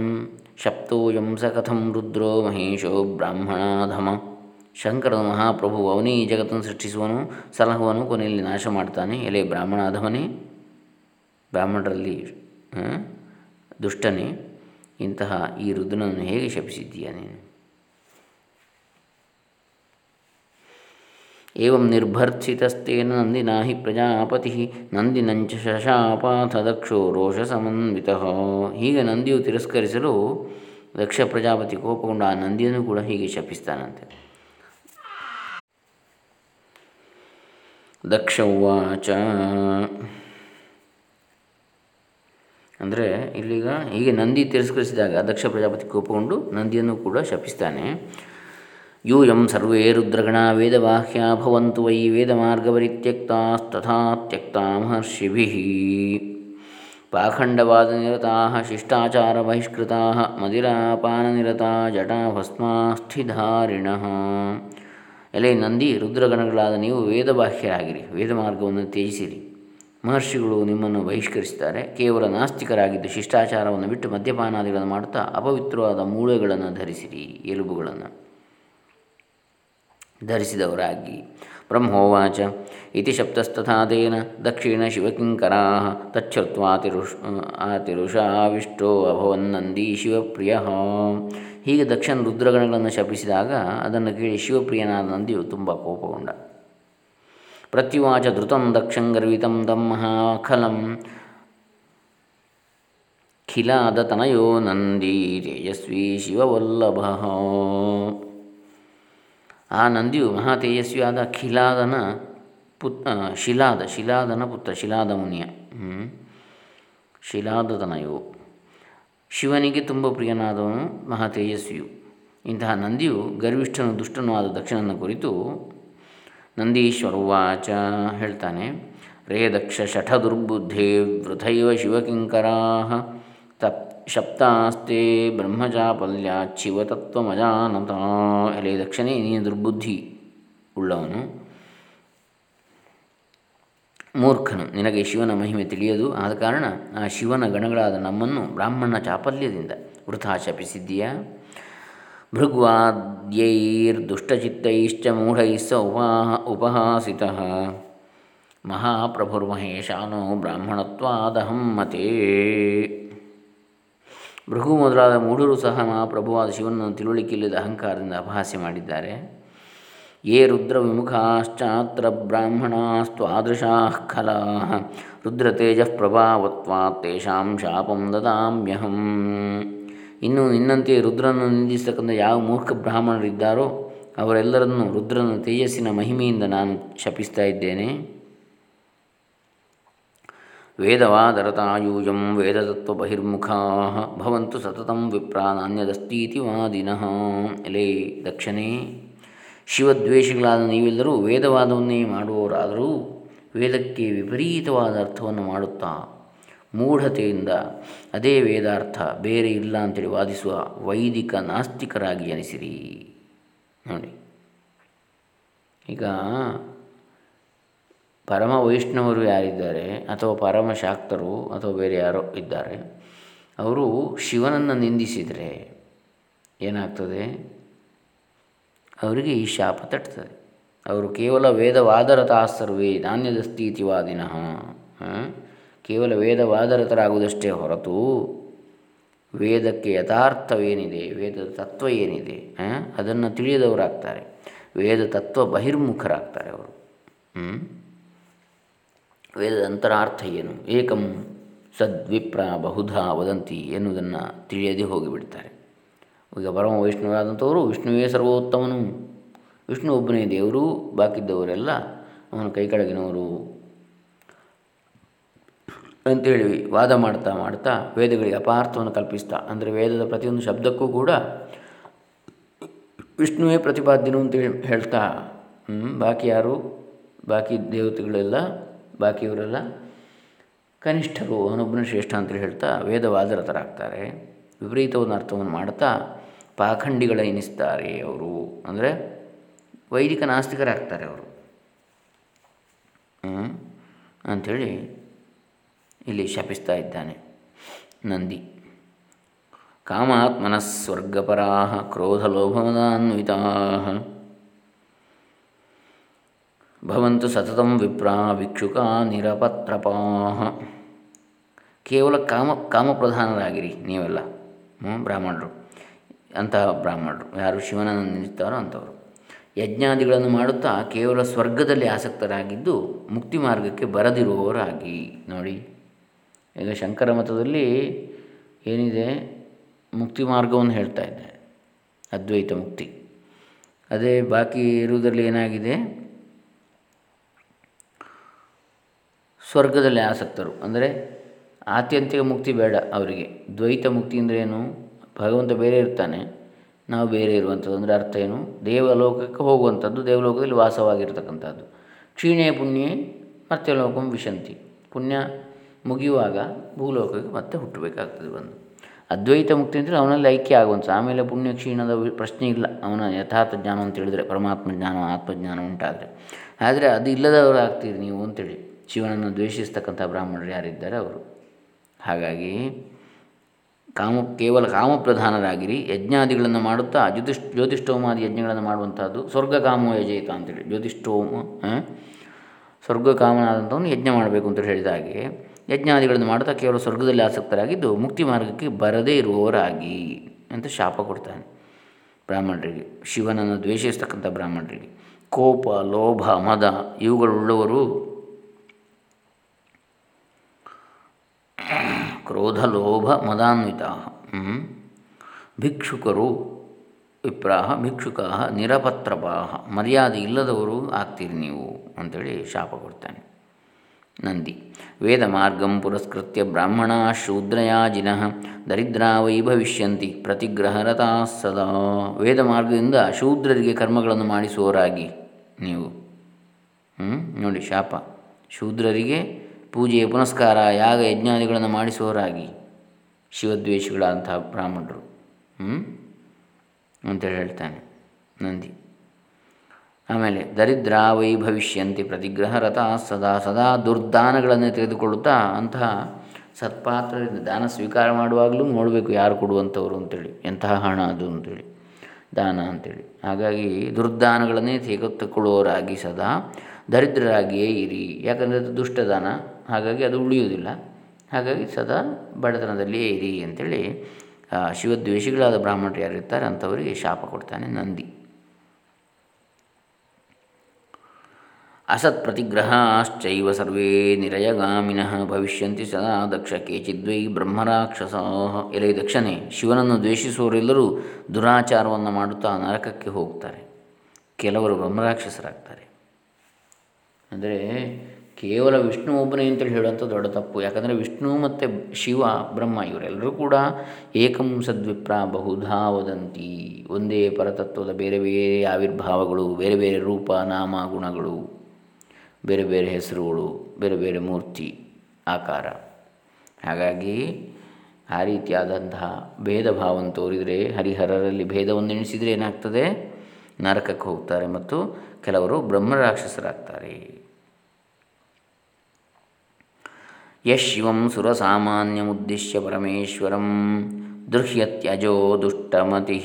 ಶಪ್ತೋಯಂ ಸ ಕಥಂ ರುದ್ರೋ ಮಹೇಶೋ ಬ್ರಾಹ್ಮಣಾಧಮ ಶಂಕರನು ಮಹಾಪ್ರಭು ಅವನೇ ಈ ಜಗತ್ತನ್ನು ಸೃಷ್ಟಿಸುವನು ಸಲಹುವನು, ಕೊನೆಯಲ್ಲಿ ನಾಶ ಮಾಡ್ತಾನೆ ಎಲೆ ಬ್ರಾಹ್ಮಣಾಧಮನೇ, ಬ್ರಾಹ್ಮಣರಲ್ಲಿ ದುಷ್ಟನೇ, ಇಂತಹ ಈ ರುದ್ರನನ್ನು ಹೇಗೆ ಶಪಿಸಿದ್ದೀಯ ನೀನು? ಏವಂ ನಿರ್ಭರ್ತ್ಸಿತಸ್ತೇನ ನಂದಿ ಹಿ ಪ್ರಜಾಪತಿ ನಂದಿನಂಚ ಶಶಾಪಾಥ ದಕ್ಷೋ ರೋಷಸಮನ್ವಿತ ಹೀಗೆ ನಂದಿಯು ತಿರಸ್ಕರಿಸಲು ದಕ್ಷ ಪ್ರಜಾಪತಿ ಕೋಪಗೊಂಡು ಆ ನಂದಿಯನ್ನು ಕೂಡ ಹೀಗೆ ಶಪಿಸ್ತಾನಂತೆ. ದಕ್ಷ ಉವಾಚ. ಅಂದರೆ ಇಲ್ಲಿಗ ಹೀಗೆ ನಂದಿ ತಿರಸ್ಕರಿಸಿದಾಗ ದಕ್ಷ ಪ್ರಜಾಪತಿ ಕೋಪಗೊಂಡು ನಂದಿಯನ್ನು ಕೂಡ ಶಪಿಸ್ತಾನೆ. ಯೂಯಂ ಸರ್ವೇ ರುದ್ರಗಣ ವೇದವಾಹ್ಯ ಭವಂತು ವೈ ವೇದಮಾರ್ಗಪರಿತ್ಯಕ್ತಾಸ್ತಥಾ ತ್ಯಕ್ತಾ ಮಹರ್ಷಿಭಿ ನಿರತಾ ಶಿಷ್ಟಾಚಾರ ಬಹಿಷ್ಕೃತಾ ನಿರತಾ ಜಟಾ ಭಸ್ಮಾಸ್ಥಿಧಾರಿಣ ಎಲೆ ನಂದಿ ರುದ್ರಗಣಗಳಾದ ನೀವು ವೇದಬಾಹ್ಯರಾಗಿರಿ ವೇದ ಮಾರ್ಗವನ್ನು ತ್ಯಜಿಸಿರಿ. ಮಹರ್ಷಿಗಳು ನಿಮ್ಮನ್ನು ಬಹಿಷ್ಕರಿಸಿದ್ದಾರೆ. ಕೇವಲ ನಾಸ್ತಿಕರಾಗಿದ್ದು ಶಿಷ್ಟಾಚಾರವನ್ನು ಬಿಟ್ಟು ಮದ್ಯಪಾನಾದಿಗಳನ್ನು ಮಾಡುತ್ತಾ ಅಪವಿತ್ರವಾದ ಮೂಳೆಗಳನ್ನು ಧರಿಸಿರಿ, ಎಲುಬುಗಳನ್ನು. ಧರಿಸಿದವರಾಗಿ. ಬ್ರಹ್ಮೋವಾಚ. ಇತಿ ಶಬ್ದಸ್ತಥಾದೇನ ದಕ್ಷಿಣ ಶಿವಕಿಂಕರಾ ತಚ್ಛ್ರುತ್ವಾತಿರುಷ್ ಆತಿರುಷಾವಿಷ್ಟೋ ಅಭವನ್ನಂದಿ ಶಿವಪ್ರಿಯ. ಹೀಗೆ ದಕ್ಷಿಣ ರುದ್ರಗಣಗಳನ್ನು ಶಪಿಸಿದಾಗ ಅದನ್ನು ಕೇಳಿ ಶಿವಪ್ರಿಯನಾದ ನಂದಿಯು ತುಂಬ ಕೋಪಗೊಂಡ. ಪ್ರತ್ಯುವಾಚ ಧೃತಂ ದಕ್ಷಂ ಗರ್ವಿತಂ ತಂ ಮಹಾಖಲಂ. ಖಿಲಾದ ತನಯೋ ನಂದಿ. ತೇಜಸ್ವಿ ಶಿವವಲ್ಲಭ. ಆ ನಂದಿಯು ಮಹಾ ತೇಜಸ್ವಿಯಾದ ಖಿಲಾದನ ಪುತ್ ಶಿಲಾದ, ಶಿಲಾದನ ಪುತ್ರ, ಶಿಲಾದ ಮುನಿಯ. ಶಿಲಾದ ತನಯು ಶಿವನಿಗೆ ತುಂಬ ಪ್ರಿಯನಾದವನು ಮಹಾ ತೇಜಸ್ವಿಯು ಇಂತಹ ನಂದಿಯು ಗರ್ವಿಷ್ಠನು, ದುಷ್ಟನೂ ಆದ ದಕ್ಷಿಣನ ಕುರಿತು ನಂದೀಶ್ವರವಾಚ ಹೇಳ್ತಾನೆ. ರೇ ದಕ್ಷ ಶಠ ದುರ್ಬುದ್ಧೇ ವೃಥೈವ ಶಿವಕಿಂಕರಾ ತಪ್ ಶಪ್ತಾಸ್ತೆ ಬ್ರಹ್ಮಚಾಪಲ್ಯಾಚ್ಛಿವತತ್ವಮಜಾನತ ಎಲೆ ದಕ್ಷಿಣೆ ನೀನು ದುರ್ಬುದ್ಧಿ ಉಳ್ಳವನು. ಮೂರ್ಖನು, ನಿನಗೆ ಶಿವನ ಮಹಿಮೆ ತಿಳಿಯದು. ಆದ ಕಾರಣ ಆ ಶಿವನ ಗಣಗಳಾದ ನಮ್ಮನ್ನು ಬ್ರಾಹ್ಮಣ ಚಾಪಲ್ಯದಿಂದ ವೃಥಾ ಭೃಗ್ವಾದ್ಯೈರ್ ಭೃಗ್ವಾದ್ಯೈರ್ದುಷ್ಟಚಿತ್ತೈಶ್ಚ ಮೂಢೈಸ್ಸ ಉಪಾಹ, ಉಪಹಾಸಿತಃ. ಮಹಾಪ್ರಭುರ್ಮಹೇಶಾನೋ ಬ್ರಾಹ್ಮಣತ್ವಾದಹಂ ಮತೇ. ಭೃಗು ಮೊದಲಾದ ಮೂಢರು ಸಹ ಮಹಾಪ್ರಭುವಾದ ಶಿವನನ್ನು ತಿಳುವಳಿಕೆಯಿಲ್ಲದ ಅಹಂಕಾರದಿಂದ ಅಪಹಾಸ್ಯ ಮಾಡಿದ್ದಾರೆ. ಯೇ ರುದ್ರ ವಿಮುಖಾಶ್ಚಾತ್ರ ಬ್ರಾಹ್ಮಣಾಸ್ತ್ವಾದೃಶಾ ಖಲಾ. ರುದ್ರತೇಜ ಪ್ರಭಾವತ್ವಾತ್ ತೇಷಾಂ ಶಾಪಂ ದದಾಮ್ಯಹಂ. ಇನ್ನು ನಿನ್ನಂತೆ ರುದ್ರನನ್ನು ನಿಂದಿಸತಕ್ಕಂಥ ಯಾವ ಮೂರ್ಖ ಬ್ರಾಹ್ಮಣರಿದ್ದಾರೋ ಅವರೆಲ್ಲರನ್ನು ರುದ್ರನ ತೇಜಸ್ಸಿನ ಮಹಿಮೆಯಿಂದ ನಾನು ಶಪಿಸ್ತಾ ಇದ್ದೇನೆ. ವೇದವಾದರತಾಯೂಜಂ ವೇದತತ್ವ ಬಹಿರ್ಮುಖಾ ಭವಂತು ಸತತಂ ವಿಪ್ರಾ ನಾಣ್ಯದಸ್ತೀತಿ ವಾದಿನಃ ಎಲೆ ದಕ್ಷನೇ ಶಿವದ್ವೇಷಿಗಳಾದ ನೀವೆಲ್ಲರೂ ವೇದವಾದವನ್ನೇ ಮಾಡುವವರಾದರೂ ವೇದಕ್ಕೆ ವಿಪರೀತವಾದ ಅರ್ಥವನ್ನು ಮಾಡುತ್ತಾ, ಮೂಢತೆಯಿಂದ ಅದೇ ವೇದಾರ್ಥ ಬೇರೆ ಇಲ್ಲ ಅಂತೇಳಿ ವಾದಿಸುವ ವೈದಿಕ ನಾಸ್ತಿಕರಾಗಿ ಜನಿಸಿರಿ ನೋಡಿ. ಈಗ ಪರಮ ವೈಷ್ಣವರು ಯಾರಿದ್ದಾರೆ ಅಥವಾ ಪರಮ ಶಾಕ್ತರು ಅಥವಾ ಬೇರೆ ಯಾರೋ ಇದ್ದಾರೆ, ಅವರು ಶಿವನನ್ನು ನಿಂದಿಸಿದರೆ ಏನಾಗ್ತದೆ? ಅವರಿಗೆ ಈ ಶಾಪ ತಟ್ತದೆ. ಅವರು ಕೇವಲ ವೇದವಾದರತಾ ಸರ್ವೇ ನಾಣ್ಯದ ಸ್ಥಿತಿವಾದಿನಃ ಕೇವಲ ವೇದವಾದರತರಾಗುವುದಷ್ಟೇ ಹೊರತು ವೇದಕ್ಕೆ ಯಥಾರ್ಥವೇನಿದೆ, ವೇದದ ತತ್ವ ಏನಿದೆ ಅದನ್ನು ತಿಳಿಯದವರಾಗ್ತಾರೆ. ವೇದ ತತ್ವ ಬಹಿರ್ಮುಖರಾಗ್ತಾರೆ ಅವರು. ವೇದದ ಅಂತರಾರ್ಥ ಏನು? ಏಕಂ ಸದ್ವಿಪ್ರ ಬಹುಧಾ ವದಂತಿ ಎನ್ನುವುದನ್ನು ತಿಳಿಯದೇ ಹೋಗಿಬಿಡ್ತಾರೆ. ಈಗ ಪರಮ ವೈಷ್ಣವರಾದಂಥವರು ವಿಷ್ಣುವೇ ಸರ್ವೋತ್ತಮನು. ವಿಷ್ಣು ಒಬ್ಬನೇ ದೇವರು, ಬಾಕಿದ್ದವರೆಲ್ಲ ಅವನ ಕೈ ಕೆಳಗಿನವರು ಅಂತೇಳಿ ವಾದ ಮಾಡ್ತಾ ಮಾಡ್ತಾ ವೇದಗಳಿಗೆ ಅಪಾರ್ಥವನ್ನು ಕಲ್ಪಿಸ್ತಾ, ಅಂದರೆ ವೇದದ ಪ್ರತಿಯೊಂದು ಶಬ್ದಕ್ಕೂ ಕೂಡ ವಿಷ್ಣುವೇ ಪ್ರತಿಪಾದ್ಯನು ಅಂತೇಳಿ ಹೇಳ್ತಾ ಬಾಕಿ ಯಾರು? ಬಾಕಿ ದೇವತೆಗಳೆಲ್ಲ ಬಾಕಿಯವರೆಲ್ಲ ಕನಿಷ್ಠರು ಅವನೊಬ್ಬನ ಶ್ರೇಷ್ಠ ಅಂತ ಹೇಳ್ತಾ ವೇದವಾದರತರಾಗ್ತಾರೆ ವಿಪರೀತವನ್ನು ಅರ್ಥವನ್ನು ಮಾಡ್ತಾ ಪಾಖಂಡಿಗಳ ಎನಿಸ್ತಾರೆ ಅವರು. ಅಂದರೆ ವೈದಿಕ ನಾಸ್ತಿಕರಾಗ್ತಾರೆ ಅವರು. ಅಂಥೇಳಿ ಇಲ್ಲಿ ಶಪಿಸ್ತಾ ಇದ್ದಾನೆ ನಂದಿ. ಕಾಮಾತ್ಮನ ಸ್ವರ್ಗಪರಾ ಕ್ರೋಧಲೋಭಮದಾನ್ವಿತಾ ಭವಂತು ಸತತಂ ವಿಪ್ರಾ ಭಿಕ್ಷುಕ ನಿರಪತ್ರಪಾಹ ಕೇವಲ ಕಾಮ, ಕಾಮಪ್ರಧಾನರಾಗಿರಿ ನೀವೆಲ್ಲ. ಬ್ರಾಹ್ಮಣರು. ಅಂತಹ ಬ್ರಾಹ್ಮಣರು. ಯಾರು ಶಿವನನ್ನು ನಿಂತಾರೋ ಅಂಥವರು. ಯಜ್ಞಾದಿಗಳನ್ನು ಮಾಡುತ್ತಾ ಕೇವಲ ಸ್ವರ್ಗದಲ್ಲಿ ಆಸಕ್ತರಾಗಿದ್ದು ಮುಕ್ತಿ ಮಾರ್ಗಕ್ಕೆ ಬರದಿರುವವರಾಗಿ. ನೋಡಿ. ಈಗ ಶಂಕರ ಮತದಲ್ಲಿ ಏನಿದೆ? ಮುಕ್ತಿ ಮಾರ್ಗವನ್ನು ಹೇಳ್ತಾ ಇದ್ದಾರೆ. ಅದ್ವೈತ ಮುಕ್ತಿ. ಅದೇ ಬಾಕಿ ಇರುವುದರಲ್ಲಿ ಏನಾಗಿದೆ? ಸ್ವರ್ಗದಲ್ಲಿ ಆಸಕ್ತರು. ಅಂದರೆ ಆತ್ಯಂತಿಕ ಮುಕ್ತಿ ಬೇಡ ಅವರಿಗೆ. ದ್ವೈತ ಮುಕ್ತಿ ಅಂದರೆ ಏನು? ಭಗವಂತ ಬೇರೆ ಇರ್ತಾನೆ. ನಾವು ಬೇರೆ ಇರುವಂಥದ್ದು. ಅಂದರೆ ಅರ್ಥ ಏನು? ದೇವಲೋಕಕ್ಕೆ ಹೋಗುವಂಥದ್ದು. ದೇವಲೋಕದಲ್ಲಿ ವಾಸವಾಗಿರ್ತಕ್ಕಂಥದ್ದು. ಕ್ಷೀಣೆ ಪುಣ್ಯ ಮತ್ತೆ ಲೋಕಂ ವಿಶಂತಿ. ಪುಣ್ಯ ಮುಗಿಯುವಾಗ ಭೂಲೋಕಕ್ಕೆ ಮತ್ತೆ ಹುಟ್ಟಬೇಕಾಗ್ತದೆ ಬಂದು. ಅದ್ವೈತ ಮುಕ್ತಿ ಅಂದರೆ ಅವನಲ್ಲಿ ಐಕ್ಯ ಆಗುವಂಥ ಆಮೇಲೆ ಪುಣ್ಯ ಕ್ಷೀಣದ ಪ್ರಶ್ನೆ ಇಲ್ಲ. ಅವನ ಯಥಾರ್ಥ ಜ್ಞಾನ ಅಂತ ಹೇಳಿದ್ರೆ ಪರಮಾತ್ಮ ಜ್ಞಾನ, ಆತ್ಮಜ್ಞಾನ ಉಂಟಾದರೆ. ಆದರೆ ಅದು ಇಲ್ಲದವರಾಗ್ತೀರಿ ನೀವು ಅಂತೇಳಿ. ಶಿವನನ್ನು ದ್ವೇಷಿಸ್ತಕ್ಕಂಥ ಬ್ರಾಹ್ಮಣರು ಯಾರಿದ್ದಾರೆ ಅವರು? ಹಾಗಾಗಿ ಕಾಮ, ಕೇವಲ ಕಾಮಪ್ರಧಾನರಾಗಿರಿ, ಯಜ್ಞಾದಿಗಳನ್ನು ಮಾಡುತ್ತಾ, ಜ್ಯೋತಿಷ್, ಜ್ಯೋತಿಷ್ಠೋಮಾದಿ ಯಜ್ಞಗಳನ್ನು ಮಾಡುವಂಥದ್ದು ಸ್ವರ್ಗ ಕಾಮ ಯಜಯಿತ ಅಂತೇಳಿ, ಜ್ಯೋತಿಷ್ಠೋಮ ಸ್ವರ್ಗ ಕಾಮನಾದಂಥವನು ಯಜ್ಞ ಮಾಡಬೇಕು ಅಂತ ಹೇಳಿದ ಹಾಗೆ, ಯಜ್ಞಾದಿಗಳನ್ನು ಮಾಡುತ್ತಾ ಕೇವಲ ಸ್ವರ್ಗದಲ್ಲಿ ಆಸಕ್ತರಾಗಿದ್ದು ಮುಕ್ತಿ ಮಾರ್ಗಕ್ಕೆ ಬರದೇ ಇರುವವರಾಗಿ ಅಂತ ಶಾಪ ಕೊಡ್ತಾನೆ ಬ್ರಾಹ್ಮಣರಿಗೆ, ಶಿವನನ್ನು ದ್ವೇಷಿಸ್ತಕ್ಕಂಥ ಬ್ರಾಹ್ಮಣರಿಗೆ. ಕೋಪ, ಲೋಭ, ಮದ, ಇವುಗಳುಳ್ಳವರು ಕ್ರೋಧ ಲೋಭ ಮದಾನ್ವಿತ ಭಿಕ್ಷುಕರು ವಿಪ್ರಾಹ ಭಿಕ್ಷುಕ ನಿರಪತ್ರಪಾಹ ಮರ್ಯಾದೆ ಇಲ್ಲದವರು ಆಗ್ತೀರಿ ನೀವು ಅಂತೇಳಿ ಶಾಪ ಕೊಡ್ತಾನೆ ನಂದಿ। ವೇದ ಮಾರ್ಗಂ ಪುರಸ್ಕೃತ್ಯ ಬ್ರಾಹ್ಮಣ ಶೂದ್ರಯಾಜಿನಃ ದರಿದ್ರಾ ವೈ ಭವಿಷ್ಯಂತಿ ಪ್ರತಿಗ್ರಹರತಾ ಸದಾ। ವೇದ ಮಾರ್ಗದಿಂದ ಶೂದ್ರರಿಗೆ ಕರ್ಮಗಳನ್ನು ಮಾಡಿಸುವವರಾಗಿ ನೀವು। ನೋಡಿ ಶಾಪ। ಶೂದ್ರರಿಗೆ ಪೂಜೆ ಪುನಸ್ಕಾರ, ಯಾಗ ಯಜ್ಞಾದಿಗಳನ್ನು ಮಾಡಿಸುವವರಾಗಿ ಶಿವದ್ವೇಷಿಗಳಾದಂತಹ ಬ್ರಾಹ್ಮಣರು. ಅಂತೇಳಿ ಹೇಳ್ತಾನೆ ನಂದಿ. ಆಮೇಲೆ, ದರಿದ್ರ ವೈಭವಿಷ್ಯಂತಿ ಪ್ರತಿಗ್ರಹ ರಥ ಸದಾ ಸದಾ ದುರ್ದಾನಗಳನ್ನು ತೆಗೆದುಕೊಳ್ಳುತ್ತಾ ಅಂತಹ ಸತ್ಪಾತ್ರರಿಂದ ದಾನ ಸ್ವೀಕಾರ ಮಾಡುವಾಗಲೂ ನೋಡಬೇಕು ಯಾರು ಕೊಡುವಂಥವ್ರು ಅಂತೇಳಿ, ಎಂತಹ ಹಣ ಅದು ಅಂತೇಳಿ, ದಾನ ಅಂತೇಳಿ. ಹಾಗಾಗಿ ದುರ್ದಾನಗಳನ್ನೇ ತೆಗೆದುಕೊಳ್ಳುವವರಾಗಿ ಸದಾ ದರಿದ್ರರಾಗಿಯೇ ಇರಿ. ಯಾಕಂದರೆ ಅದು ದುಷ್ಟದಾನ. ಹಾಗಾಗಿ ಅದು ಉಳಿಯುವುದಿಲ್ಲ. ಹಾಗಾಗಿ ಸದಾ ಬಡತನದಲ್ಲಿಯೇ ಇರಿ ಅಂಥೇಳಿ ಶಿವದ್ವೇಷಿಗಳಾದ ಬ್ರಾಹ್ಮಣರು ಯಾರಿರ್ತಾರೆ ಅಂಥವರಿಗೆ ಶಾಪ ಕೊಡ್ತಾನೆ ನಂದಿ. ಅಸತ್ ಪ್ರತಿಗ್ರಹಾಶ್ಚೈವ ಸರ್ವೇ ನಿರಯಗಾಮಿನಃ ಭವಿಷ್ಯಂತಿ ಸದಾ ದಕ್ಷ ಕೇಚಿದ್ವೈ ಬ್ರಹ್ಮರಾಕ್ಷಸ ಎಲೆ ದಕ್ಷನೇ, ಶಿವನನ್ನು ದ್ವೇಷಿಸುವವರೆಲ್ಲರೂ ದುರಾಚಾರವನ್ನು ಮಾಡುತ್ತಾ ನರಕಕ್ಕೆ ಹೋಗ್ತಾರೆ. ಕೆಲವರು ಬ್ರಹ್ಮರಾಕ್ಷಸರಾಗ್ತಾರೆ. ಅಂದರೆ ಕೇವಲ ವಿಷ್ಣು ಒಬ್ಬನೇ ಅಂತೇಳಿ ಹೇಳುವಂಥ ದೊಡ್ಡ ತಪ್ಪು. ಯಾಕಂದರೆ ವಿಷ್ಣು ಮತ್ತು ಶಿವ, ಬ್ರಹ್ಮ ಇವರೆಲ್ಲರೂ ಕೂಡ ಏಕಂ ಸದ್ವಿಪ್ರ ಬಹುಧಾ ವದಂತಿ. ಒಂದೇ ಪರತತ್ವದ ಬೇರೆ ಬೇರೆ ಆವಿರ್ಭಾವಗಳು, ಬೇರೆ ಬೇರೆ ರೂಪ, ನಾಮ, ಗುಣಗಳು, ಬೇರೆ ಬೇರೆ ಹೆಸರುಗಳು, ಬೇರೆ ಬೇರೆ ಮೂರ್ತಿ, ಆಕಾರ. ಹಾಗಾಗಿ ಆ ರೀತಿಯಾದಂತಹ ಭೇದ ಭಾವವನ್ನು ತೋರಿದರೆ, ಹರಿಹರರಲ್ಲಿ ಭೇದವನ್ನು ಎಣಿಸಿದರೆ ಏನಾಗ್ತದೆ? ನರಕಕ್ಕೆ ಹೋಗ್ತಾರೆ ಮತ್ತು ಕೆಲವರು ಬ್ರಹ್ಮರಾಕ್ಷಸರಾಗ್ತಾರೆ ಸುರಸಾಮಾನ್ಯ ಸುರಸಾಮಾನ್ಯಮುದ್ದಿಶ್ಯ ಪರಮೇಶ್ವರಂ ದೃಹ್ಯತ್ಯಜೋ ದುಷ್ಟಮತಿ.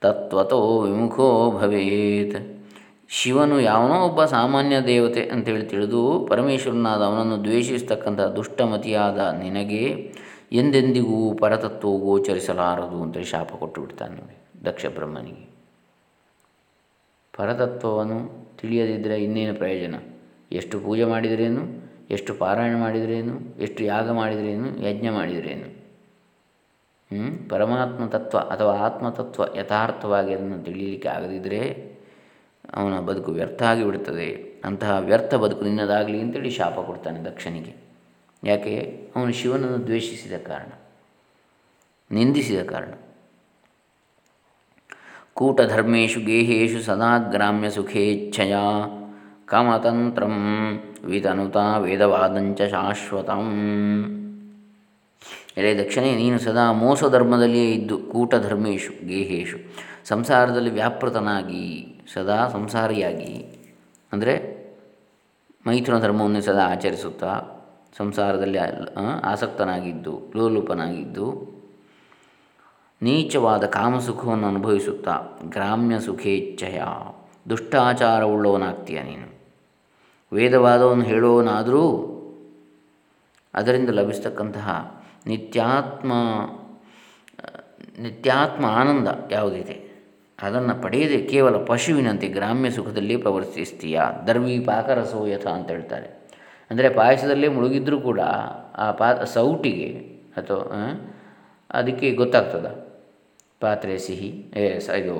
ತತ್ವತೋ ವಿಮುಖೋ ಭವೇತ್. ಶಿವನು ಯಾವನೋ ಒಬ್ಬ ಸಾಮಾನ್ಯ ದೇವತೆ ಅಂತೇಳಿ ತಿಳಿದು ಪರಮೇಶ್ವರನಾದ ಅವನನ್ನು ದ್ವೇಷಿಸತಕ್ಕಂಥ ದುಷ್ಟಮತಿಯಾದ ನಿನಗೆ ಎಂದೆಂದಿಗೂ ಪರತತ್ವ ಗೋಚರಿಸಲಾರದು ಅಂತೇಳಿ ಶಾಪ ಕೊಟ್ಟು ಬಿಡ್ತಾನೆ ದಕ್ಷ ಬ್ರಹ್ಮನಿಗೆ. ಪರತತ್ವವನ್ನು ತಿಳಿಯದಿದ್ದರೆ ಇನ್ನೇನು ಪ್ರಯೋಜನ? ಎಷ್ಟು ಪೂಜೆ ಮಾಡಿದರೇನು? ಎಷ್ಟು ಪಾರಾಯಣ ಮಾಡಿದ್ರೇನು? ಎಷ್ಟು ಯಾಗ ಮಾಡಿದ್ರೇನು? ಯಜ್ಞ ಮಾಡಿದ್ರೇನು? ಪರಮಾತ್ಮ ತತ್ವ ಅಥವಾ ಆತ್ಮತತ್ವ ಯಥಾರ್ಥವಾಗಿ ಅದನ್ನು ತಿಳಿಯಲಿಕ್ಕೆ ಆಗದಿದ್ದರೆ ಅವನ ಬದುಕು ವ್ಯರ್ಥ ಆಗಿಬಿಡುತ್ತದೆ ಅಂತಹ ವ್ಯರ್ಥ ಬದುಕು ನಿನ್ನದಾಗಲಿ ಅಂತೇಳಿ ಶಾಪ ಕೊಡ್ತಾನೆ ದಕ್ಷನಿಗೆ. ಯಾಕೆ? ಅವನು ಶಿವನನ್ನು ದ್ವೇಷಿಸಿದ ಕಾರಣ. ನಿಂದಿಸಿದ ಕಾರಣ. ಕೂಟಧರ್ಮೇಶು ಗೇಹೇಶು ಸದಾ ಗ್ರಾಮ್ಯ ಸುಖೇಚ್ಛಯ ಕಾಮತಂತ್ರಂ ವಿತನುತ ವೇದವಾದಂಚ ಶಾಶ್ವತಂ. ಎಲೆ ದಕ್ಷಿಣೆ, ನೀನು ಸದಾ ಮೋಸ ಧರ್ಮದಲ್ಲಿಯೇ ಇದ್ದು ಕೂಟಧರ್ಮೇಶು, ಗೇಹೇಶು, ಸಂಸಾರದಲ್ಲಿ ವ್ಯಾಪೃತನಾಗಿ, ಸದಾ ಸಂಸಾರಿಯಾಗಿ. ಅಂದರೆ ಮೈಥುನ ಧರ್ಮವನ್ನು ಸದಾ ಆಚರಿಸುತ್ತಾ ಸಂಸಾರದಲ್ಲಿ ಆಸಕ್ತನಾಗಿದ್ದು, ಲೋಲುಪನಾಗಿದ್ದು, ನೀಚವಾದ ಕಾಮಸುಖವನ್ನು ಅನುಭವಿಸುತ್ತಾ ಗ್ರಾಮ್ಯ ಸುಖೇಚ್ಛಯ ದುಷ್ಟಾಚಾರವುಳ್ಳವನಾಗ್ತೀಯ ನೀನು. ವೇದವಾದವನ್ನು ಹೇಳುವವನಾದರೂ ಅದರಿಂದ ಲಭಿಸ್ತಕ್ಕಂತಹ ನಿತ್ಯಾತ್ಮ ನಿತ್ಯಾತ್ಮ ಆನಂದ ಯಾವುದಿದೆ? ಅದನ್ನು ಪಡೆಯದೆ ಕೇವಲ ಪಶುವಿನಂತೆ ಗ್ರಾಮ್ಯ ಸುಖದಲ್ಲಿ ಪ್ರವರ್ತಿಸ್ತೀಯ? ದರ್ವಿ ಪಾಕರಸೋ ಯಥ ಅಂತ ಹೇಳ್ತಾರೆ. ಅಂದರೆ ಪಾಯಸದಲ್ಲೇ ಮುಳುಗಿದ್ರೂ ಕೂಡ ಆ ಪಾ, ಸೌಟಿಗೆ ಅಥವಾ ಅದಕ್ಕೆ ಗೊತ್ತಾಗ್ತದ. ಪಾತ್ರೆ ಸಿಹಿ, ಏ ಇದು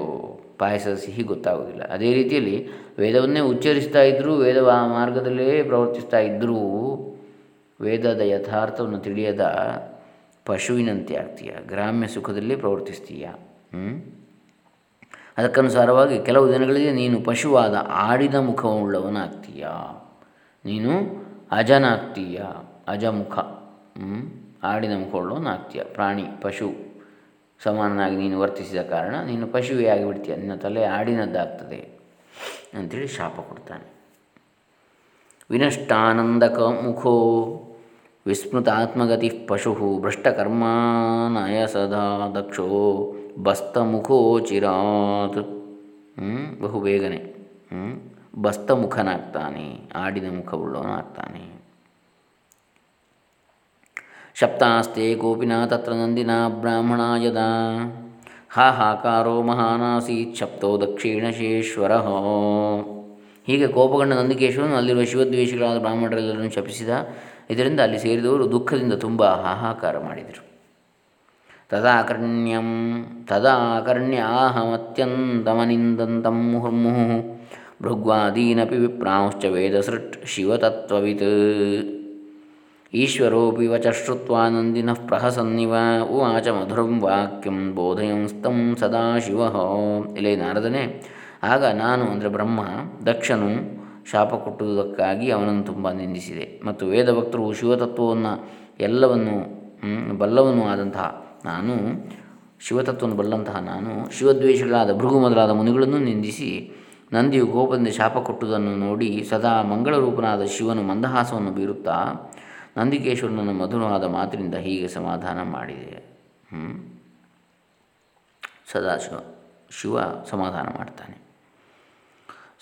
ಪಾಯಸ ಸಿಹಿ ಗೊತ್ತಾಗೋದಿಲ್ಲ. ಅದೇ ರೀತಿಯಲ್ಲಿ ವೇದವನ್ನೇ ಉಚ್ಚರಿಸ್ತಾ ಇದ್ದರೂ ವೇದ ಮಾರ್ಗದಲ್ಲೇ ಪ್ರವರ್ತಿಸ್ತಾ ಇದ್ದರೂ ವೇದದ ಯಥಾರ್ಥವನ್ನು ತಿಳಿಯದ ಪಶುವಿನಂತೆ ಆಗ್ತೀಯ, ಗ್ರಾಮ್ಯ ಸುಖದಲ್ಲಿ ಪ್ರವರ್ತಿಸ್ತೀಯ ಅದಕ್ಕನುಸಾರವಾಗಿ ಕೆಲವು ದಿನಗಳಿಗೆ ನೀನು ಪಶುವಾದ ಆಡಿದ ಮುಖವುಳ್ಳವನಾಗ್ತೀಯ, ನೀನು ಅಜನಾಗ್ತೀಯ, ಅಜಮುಖ ಆಡಿದ ಮುಖವುಳ್ಳವನಾಗ್ತೀಯ, ಪ್ರಾಣಿ, ಪಶು. ಸಮಾನನಾಗಿ ನೀನು ವರ್ತಿಸಿದ ಕಾರಣ ನೀನು ಪಶುವೇ ಆಗಿಬಿಡ್ತೀಯ. ನಿನ್ನ ತಲೆ ಆಡಿನದ್ದಾಗ್ತದೆ ಅಂಥೇಳಿ ಶಾಪ ಕೊಡ್ತಾನೆ. ವಿನಷ್ಟಾನಂದಕ ಮುಖೋ ವಿಸ್ಮೃತಾತ್ಮಗತಿ ಪಶು ಭ್ರಷ್ಟಕರ್ಮಾನಯ ಸದಾ ದಕ್ಷೋ ಬಸ್ತಮುಖೋ ಚಿರಾತ್. ಬಹು ಬೇಗನೆ ಬಸ್ತಮುಖನಾಗ್ತಾನೆ ಆಡಿದ ಮುಖವುಳ್ಳವನಾಗ್ತಾನೆ. ಶಪ್ತಾಸ್ತೆ ಗೋಪಿನ ತತ್ರ ನಂದಿನ ಬ್ರಾಹ್ಮಣ ಯದಾ. ಹಾಹಾಕಾರೋ ಮಹಾನಾಸೀತ್ ಶಪ್ತೋ ದಕ್ಷಿಣಶೇಶ್ವರ ಹೀಗೆ ಕೋಪಗೊಂಡ ನಂದಿಕೇಶ್ವರನು ಅಲ್ಲಿರುವ ಶಿವದ್ವೇಷಿಗಳಾದ ಬ್ರಾಹ್ಮಣರೆಲ್ಲರನ್ನು ಶಪಿಸಿದ. ಇದರಿಂದ ಅಲ್ಲಿ ಸೇರಿದವರು ದುಃಖದಿಂದ ತುಂಬ ಹಾಹಾಕಾರ ಮಾಡಿದರು. ತದಾಕರ್ಣ್ಯಂ ತದಾಕರ್ಣ್ಯಾಹಮತ್ಯಂತಮನಿಂದಂತಂ ಮುಹುರ್ಮುಹು ಭೃಗ್ವಾದೀನಪಿ ವಿಪ್ರಾಂಶ್ಚ ವೇದಸೃಟ್ ಶಿವತತ್ವವಿತ್. ಶ್ರುತ್ವಾ ನಂದಿನಃ ಪ್ರಹಸನ್ನಿವ ಉವಾಚ ಮಧುರಂ ವಾಕ್ಯಂ ಬೋಧಯಂಸ್ತಂ ಸದಾಶಿವ ಇಲ್ಲೇ ನಾರದನೆ ಆಗ ನಾನು ಅಂದರೆ ಬ್ರಹ್ಮ, ದಕ್ಷನು ಶಾಪ ಕೊಟ್ಟುವುದಕ್ಕಾಗಿ ಅವನನ್ನು ತುಂಬ ನಿಂದಿಸಿದೆ. ಮತ್ತು ವೇದಭಕ್ತರು ಶಿವತತ್ವವನ್ನು ಎಲ್ಲವನ್ನು ಬಲ್ಲವನು ಆದಂತಹ ನಾನು, ಶಿವತತ್ವವನ್ನು ಬಲ್ಲಂತಹ ನಾನು, ಶಿವದ್ವೇಷಗಳಾದ ಭೃಗು ಮೊದಲಾದ ಮುನಿಗಳನ್ನು ನಿಂದಿಸಿ ನಂದಿಯು ಗೋಪದಿಂದ ಶಾಪ ಕೊಟ್ಟುದನ್ನು ನೋಡಿ ಸದಾ ಮಂಗಳರೂಪನಾದ ಶಿವನು ಮಂದಹಾಸವನ್ನು ಬೀರುತ್ತಾ ನಂದಿಕೇಶ್ವರನನ್ನು ಮಧುರವಾದ ಮಾತಿನಿಂದ ಹೀಗೆ ಸಮಾಧಾನ ಮಾಡಿದೆ. ಸದಾಶಿವ, ಶಿವ ಸಮಾಧಾನ ಮಾಡ್ತಾನೆ.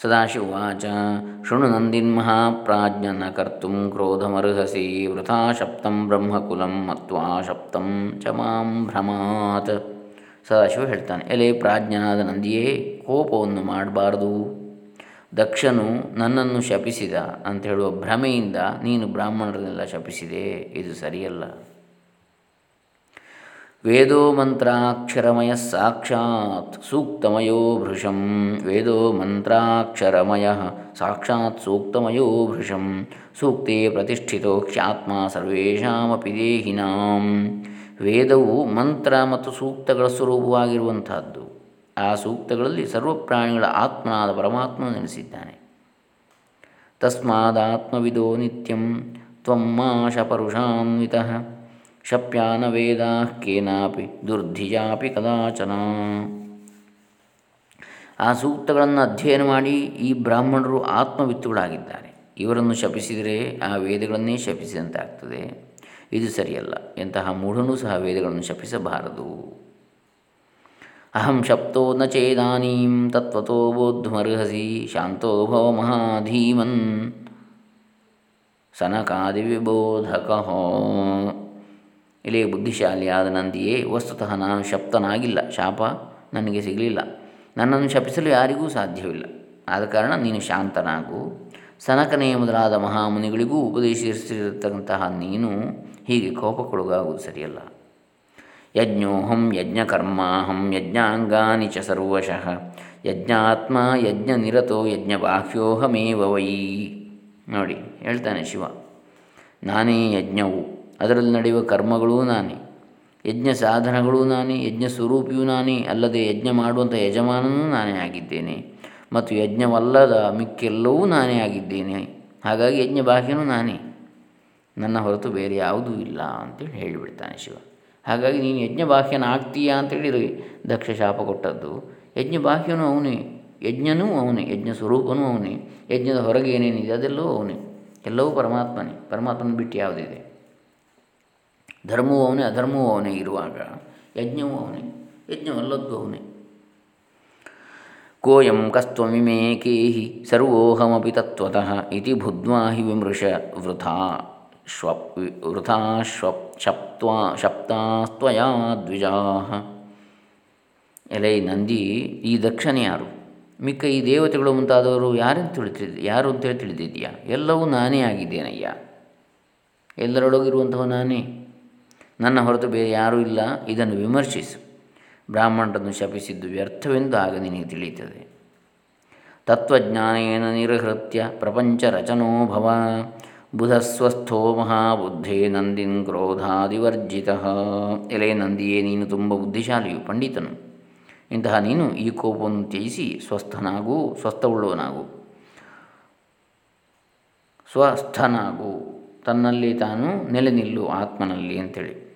ಸದಾಶಿವಾಚ ಶೃಣು ನ ಕರ್ತು ಕ್ರೋಧಮರ್ಹಸಿ ವೃಥಾ ಶಪ್ತಂ ಬ್ರಹ್ಮಕುಲಂ ಮತ್ವಾ ಶಪ್ತಂ ಚ ಮಾಂ ಭ್ರಮಾತ್. ಸದಾಶಿವ ಹೇಳ್ತಾನೆ, ಎಲೆ ಪ್ರಾಜ್ಞನಾದ ನಂದಿಯೇ, ಕೋಪವನ್ನು ಮಾಡಬಾರ್ದು. ದಕ್ಷನು ನನ್ನನ್ನು ಶಪಿಸಿದ ಅಂತ ಹೇಳುವ ಭ್ರಮೆಯಿಂದ ನೀನು ಬ್ರಾಹ್ಮಣರನ್ನೆಲ್ಲ ಶಪಿಸಿದೆ, ಇದು ಸರಿಯಲ್ಲ. ವೇದೋ ಮಂತ್ರಾಕ್ಷರಮಯ ಸಾಕ್ಷಾತ್ ಸೂಕ್ತಮಯೋ ಭೃಶಂ ವೇದೋ ಮಂತ್ರಾಕ್ಷರಮಯ ಸಾಕ್ಷಾತ್ ಸೂಕ್ತಮಯೋ ಭೃಶಂ, ಸೂಕ್ತೆ ಪ್ರತಿಷ್ಠಿತೋ ಕ್ಷಾತ್ಮ ಸರ್ವೇಷಾಮಪಿ ದೇಹಿನಾಂ. ವೇದವು ಮಂತ್ರ ಮತ್ತು ಸೂಕ್ತಗಳ ಸ್ವರೂಪವಾಗಿರುವಂತಹದ್ದು ಆ ಸೂಕ್ತಗಳಲ್ಲಿ ಸರ್ವ ಪ್ರಾಣಿಗಳ ಆತ್ಮನಾದ ಪರಮಾತ್ಮ ನೆಲೆಸಿದ್ದಾನೆ. ತಸ್ಮಾದಾತ್ಮವಿದೋ ನಿತ್ಯಂ ತ್ವಮ್ಮಾ ಶಪರುಷಾನ್ವಿತ ಶಪ್ಯಾನ ವೇದ ಕೇನಾಪಿ ದುರ್ಧಿಜಾಪಿ ಕದಾಚನ. ಆ ಸೂಕ್ತಗಳನ್ನು ಅಧ್ಯಯನ ಮಾಡಿ ಈ ಬ್ರಾಹ್ಮಣರು ಆತ್ಮವಿತ್ತುಗಳಾಗಿದ್ದಾರೆ. ಇವರನ್ನು ಶಪಿಸಿದರೆ ಆ ವೇದಗಳನ್ನೇ ಶಪಿಸಿದಂತಾಗ್ತದೆ. ಇದು ಸರಿಯಲ್ಲ. ಎಂತಹ ಮೂಢನೂ ಸಹ ವೇದಗಳನ್ನು ಶಪಿಸಬಾರದು. ಅಹಂ ಶಪ್ತೋ ನ ಚೇದಾನೀಂ ತತ್ವತೋ ಬೋದ್ಧುಮರ್ಹಸಿ ಶಾಂತೋ ಭವ ಮಹಾಧೀಮನ್ ಸನಕಾದಿ ವಿಬೋಧಕ ಇಲ್ಲಿ ಬುದ್ಧಿಶಾಲಿಯಾದ ನಂದಿಯೇ, ವಸ್ತುತಃ ನಾನು ಶಪ್ತನಾಗಿಲ್ಲ, ಶಾಪ ನನಗೆ ಸಿಗಲಿಲ್ಲ, ನನ್ನನ್ನು ಶಪಿಸಲು ಯಾರಿಗೂ ಸಾಧ್ಯವಿಲ್ಲ. ಆದ ಕಾರಣ ನೀನು ಶಾಂತನಾಗು. ಸನಕನೇ ಮೊದಲಾದ ಮಹಾಮುನಿಗಳಿಗೂ ಉಪದೇಶಿಸಿರತಕ್ಕಂತಹ ನೀನು ಹೀಗೆ ಕೋಪಕ್ಕೊಳಗಾಗುವುದು ಸರಿಯಲ್ಲ. ಯಜ್ಞೋಹಂ ಯಜ್ಞಕರ್ಮಾಹಂ ಯಜ್ಞಾಂಗಾನಿ ಚ ಸರ್ವಶಃ ಯಜ್ಞಾತ್ಮ ಯಜ್ಞ ಬಾಹ್ಯೋಹಮೇವ ವೈ ನೋಡಿ, ಹೇಳ್ತಾನೆ ಶಿವ, ನಾನೇ ಯಜ್ಞವು, ಅದರಲ್ಲಿ ನಡೆಯುವ ಕರ್ಮಗಳೂ ನಾನೇ, ಯಜ್ಞ ಸಾಧನಗಳೂ ನಾನೇ, ಯಜ್ಞ ಸ್ವರೂಪಿಯೂ ನಾನೇ, ಅಲ್ಲದೆ ಯಜ್ಞ ಮಾಡುವಂಥ ಯಜಮಾನನೂ ನಾನೇ ಆಗಿದ್ದೇನೆ, ಮತ್ತು ಯಜ್ಞವಲ್ಲದ ಮಿಕ್ಕೆಲ್ಲವೂ ನಾನೇ ಆಗಿದ್ದೇನೆ, ಹಾಗಾಗಿ ಯಜ್ಞ ಬಾಹ್ಯನೂ ನಾನೇ, ನನ್ನ ಹೊರತು ಬೇರೆ ಯಾವುದೂ ಇಲ್ಲ ಅಂತೇಳಿ ಹೇಳಿಬಿಡ್ತಾನೆ ಶಿವ. ಹಾಗಾಗಿ ನೀನು ಯಜ್ಞ ಬಾಹ್ಯನ ಆಗ್ತೀಯಾ ಅಂತೇಳಿ ದಕ್ಷ ಶಾಪ ಕೊಟ್ಟದ್ದು. ಯಜ್ಞ ಬಾಹ್ಯನೂ ಅವನೇ, ಯಜ್ಞನೂ ಅವನೇ, ಯಜ್ಞ ಸ್ವರೂಪನೂ ಅವನೇ, ಯಜ್ಞದ ಹೊರಗೆ ಏನೇನಿದೆ ಅದೆಲ್ಲವೂ ಅವನೇ, ಎಲ್ಲವೂ ಪರಮಾತ್ಮನೇ, ಪರಮಾತ್ಮನ ಬಿಟ್ಟು ಯಾವುದಿದೆ. ಧರ್ಮವೂ ಅವನೇ, ಅಧರ್ಮವೂ ಅವನೇ ಇರುವಾಗ ಯಜ್ಞವೂ ಅವನೇ, ಯಜ್ಞವಲ್ಲದ್ದು ಅವನೇ. ಕೋಯಂ ಕಸ್ತ್ವಮಿಮೇಕೇಹಿ ಸರ್ವೋಹಮಪಿ ತತ್ವತಃ ಇತಿ ಬುದ್ಧ್ವಾ ಹಿ ವಿಮೃಶ ವೃಥಾ. ಶ್ವಪ್ ವೃಥಾ ಶ್ವಪ್ ಶಪ್ತ್ವಾ ಶಪ್ತಾಸ್ತ್ವಯಾ ದ್ವಿಜಾಹ ಎಲೆ ನಂದಿ, ಈ ದಕ್ಷನ ಯಾರು? ಮಿಕ್ಕ ಈ ದೇವತೆಗಳು ಮುಂತಾದವರು ಯಾರೆಂತ ತಿಳಿದ ಯಾರು ಅಂತೇಳಿ ತಿಳಿದಿದೆಯಾ ಎಲ್ಲವೂ ನಾನೇ ಆಗಿದ್ದೇನಯ್ಯ? ಎಲ್ಲರೊಳಗಿರುವಂತಹ ನಾನೇ? ನನ್ನ ಹೊರತು ಬೇರೆ ಯಾರೂ ಇಲ್ಲ, ಇದನ್ನು ವಿಮರ್ಶಿಸು. ಬ್ರಾಹ್ಮಣರನ್ನು ಶಪಿಸಿದ್ದು ವ್ಯರ್ಥವೆಂದು ಆಗ ನಿನಗೆ ತಿಳಿಯುತ್ತದೆ. ತತ್ವಜ್ಞಾನೇನ ನಿರ್ಹೃತ್ಯ ಪ್ರಪಂಚ ರಚನೋ ಭವ. ಬುಧಸ್ವಸ್ಥೋ ಮಹಾಬುದ್ಧೇ ನಂದಿನ್ ಕ್ರೋಧಾದಿವರ್ಜಿತ. ಎಲೆ ನಂದಿಯೇ, ನೀನು ತುಂಬ ಬುದ್ಧಿಶಾಲಿಯು, ಪಂಡಿತನು. ಇಂತಹ ನೀನು ಈ ಕೋಪವನ್ನು ತ್ಯಜಿಸಿ ಸ್ವಸ್ಥನಾಗೂ, ಸ್ವಸ್ಥವುಳ್ಳವನಾಗು. ಸ್ವಸ್ಥನಾಗು, ತನ್ನಲ್ಲಿ ತಾನು ನೆಲೆ ನಿಲ್ಲು ಆತ್ಮನಲ್ಲಿ ಅಂತೇಳಿ.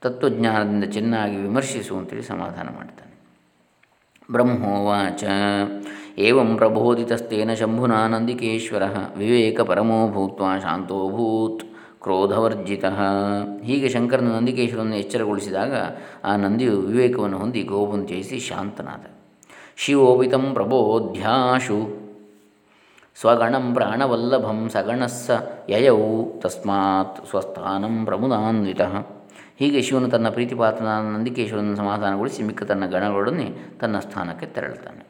ತತ್ವಜ್ಞಾನದಿಂದ ಚೆನ್ನಾಗಿ ವಿಮರ್ಶಿಸು ಅಂತೇಳಿ ಸಮಾಧಾನ ಮಾಡ್ತಾನೆ. ಬ್ರಹ್ಮೋವಾಚ. ಏವಂ ಪ್ರಬೋಧಿತಸ್ತೇನ ಶಂಭುನಾ ನಂದಿಕೇಶ್ವರ ವಿವೇಕ ಪರಮೋ ಭೂತ್ವ ಶಾಂತೋಭೂತ್ ಕ್ರೋಧವರ್ಜಿತ ಹೀಗೆ ಶಂಕರನ ನಂದಿಕೇಶ್ವರನ್ನು ಎಚ್ಚರಗೊಳಿಸಿದಾಗ ಆ ನಂದಿಯು ವಿವೇಕವನ್ನು ಹೊಂದಿ ಗೋವನ್ನು ಜಯಿಸಿ ಶಾಂತನಾದ. ಶಿವೋಪಿತಂ ಪ್ರಬೋಧ್ಯಾಶು, ಸ್ವಗಣಂ ಪ್ರಾಣವಲ್ಲಭಂ ಸಗಣಸ್ಸ ಯಯೌ, ತಸ್ಮಾತ್ ಸ್ವಸ್ಥಾನಂ ಪ್ರಮುದಾನ್ವಿತ। ಹೀಗೆ ಶಿವನು ತನ್ನ ಪ್ರೀತಿಪಾತ್ರನಾದ ನಂದಿಕೇಶ್ವರನ್ನು ಸಮಾಧಾನಗೊಳಿಸಿ ಮಿಕ್ಕ ತನ್ನ ಗಣಗಳೊಡನೆ ತನ್ನ ಸ್ಥಾನಕ್ಕೆ ತೆರಳುತ್ತಾನೆ.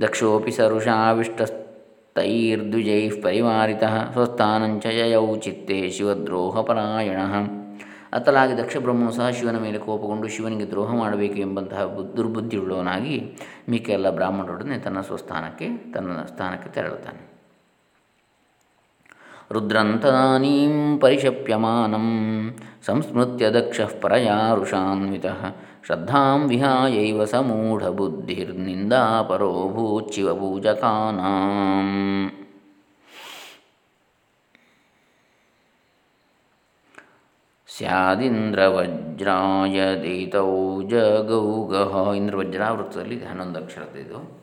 ದಕ್ಷೋಪಿ ಸರುಷಾವಿಷ್ಟಸ್ತೈರ್ದ್ವಿಜೈ ಪರಿವಾರಿತ ಸ್ವಸ್ಥಾನಂಚ ಯಯೌ ಚಿತ್ತೆ ಶಿವದ್ರೋಹಪರಾಯಣ ಅತ್ತಲಾಗಿ ದಕ್ಷ ಬ್ರಹ್ಮನು ಸಹ ಶಿವನ ಮೇಲೆ ಕೋಪಗೊಂಡು ಶಿವನಿಗೆ ದ್ರೋಹ ಮಾಡಬೇಕು ಎಂಬಂತಹ ದುರ್ಬುದ್ಧಿಯುಳ್ಳವನಾಗಿ ಮಿಕ್ಕ ಎಲ್ಲ ಬ್ರಾಹ್ಮಣರೊಡನೆ ತನ್ನ ಸ್ವಸ್ಥಾನಕ್ಕೆ, ತನ್ನ ಸ್ಥಾನಕ್ಕೆ ತೆರಳುತ್ತಾನೆ. ರುದ್ರಂತದಾನೀಂ ಪರಿಶಪ್ಯಮಾನಂ ಸಂಸ್ಮೃತ್ಯ ದಕ್ಷ ಪರಯಾರುಷಾನ್ವಿತ ಶ್ರದ್ಧಾಂ ವಿಹಾಯೈವ ಸಮೂಢಬುದ್ಧಿರ್ನಿಂದಾಪರೋ ಭೂಚ್ಚಿವಪೂಜಕಾನಾಂ ಸ್ಯಾದಿಂದ್ರವಜ್ರಾಯ ದೀತೌ ಜಗೌಗಹ ಇಂದ್ರವಜ್ರ ವೃತ್ತದಲ್ಲಿ ಹನ್ನೊಂದು ಇದು.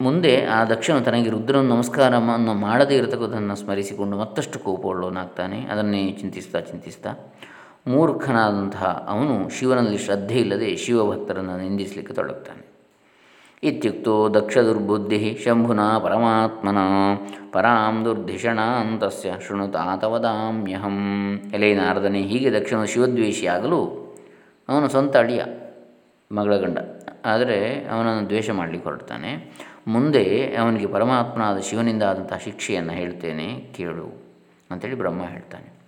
ಮುಂದೆ ಆ ದಕ್ಷಿಣ ತನಗೆ ರುದ್ರನ ನಮಸ್ಕಾರವನ್ನು ಮಾಡದೇ ಇರತಕ್ಕದನ್ನು ಸ್ಮರಿಸಿಕೊಂಡು ಮತ್ತಷ್ಟು ಕೋಪವುಳ್ಳವನಾಗ್ತಾನೆ ಅದನ್ನೇ ಚಿಂತಿಸ್ತಾ ಚಿಂತಿಸ್ತಾ ಮೂರ್ಖನಾದಂತಹ ಅವನು ಶಿವನಲ್ಲಿ ಶ್ರದ್ಧೆ ಇಲ್ಲದೆ ಶಿವಭಕ್ತರನ್ನು ನಿಂದಿಸಲಿಕ್ಕೆ ತೊಡಗ್ತಾನೆ. ಇತ್ಯುಕ್ತೋ ದಕ್ಷ ದುರ್ಬುದ್ಧಿ ಶಂಭುನ ಪರಮಾತ್ಮನ ಪರಾಂ ದುರ್ಧಿಷಣಾಂತಸ್ಯ ಶೃಣುತಾತವದಾಮ್ಯಹಂ ಎಲೆ ನಾರದನೆ ಹೀಗೆ ದಕ್ಷನು ಶಿವದ್ವೇಷಿಯಾಗಲು ಅವನು ಸ್ವಂತ ಅಳಿಯ, ಮಗಳ ಗಂಡ. ಆದರೆ ಅವನನ್ನು ದ್ವೇಷ ಮಾಡಲಿಕ್ಕೆ ಹೊರಡ್ತಾನೆ. ಮುಂದೆ ಅವನಿಗೆ ಪರಮಾತ್ಮನಾದ ಶಿವನಿಂದ ಆದಂತಹ ಶಿಕ್ಷೆಯನ್ನು ಹೇಳ್ತೇನೆ ಕೇಳು ಅಂಥೇಳಿ ಬ್ರಹ್ಮ ಹೇಳ್ತಾನೆ.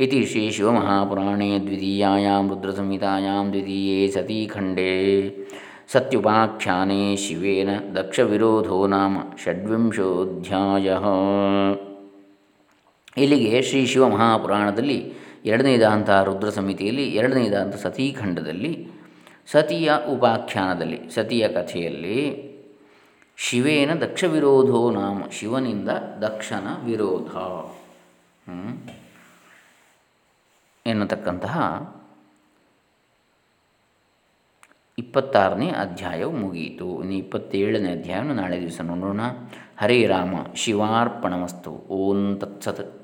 ಇತಿ ಶ್ರೀ ಶಿವಮಹಾಪುರಾಣೇ ದ್ವಿತೀಯಾಂ ರುದ್ರಸಮಿತಾಯಾಂ ದ್ವಿತೀಯೇ ಸತೀಖಂಡೇ ಸತ್ಯುಪಾಖ್ಯಾನೆ ಶಿವೇನ ದಕ್ಷವಿರೋಧೋ ನಾಮ ಷಡ್ವಿಂಶೋಧ್ಯಾಯ ಇಲ್ಲಿಗೆ ಶ್ರೀ ಶಿವಮಹಾಪುರಾಣದಲ್ಲಿ ಎರಡನೇದಾಂತಹ ರುದ್ರ ಸಮಿತಿಯಲ್ಲಿ ಎರಡನೇದಾಂತ ಸತೀಖಂಡದಲ್ಲಿ, ಸತಿಯ ಉಪಾಖ್ಯಾನದಲ್ಲಿ, ಸತಿಯ ಕಥೆಯಲ್ಲಿ ಶಿವೇನ ದಕ್ಷ ವಿರೋಧೋ ನಾಮ ಶಿವನಿಂದ ದಕ್ಷನ ವಿರೋಧ. ಎನ್ನತಕ್ಕಂತಹ ಇಪ್ಪತ್ತಾರನೇ ಅಧ್ಯಾಯವು ಮುಗಿಯಿತು. ಇನ್ನು ಇಪ್ಪತ್ತೇಳನೇ ಅಧ್ಯಾಯವನ್ನು ನಾಳೆ ದಿವಸ ನೋಡೋಣ. ಹರೇ ರಾಮ, ಶಿವಾರ್ಪಣಮಸ್ತು. ಓಂ ತತ್ಸತ್.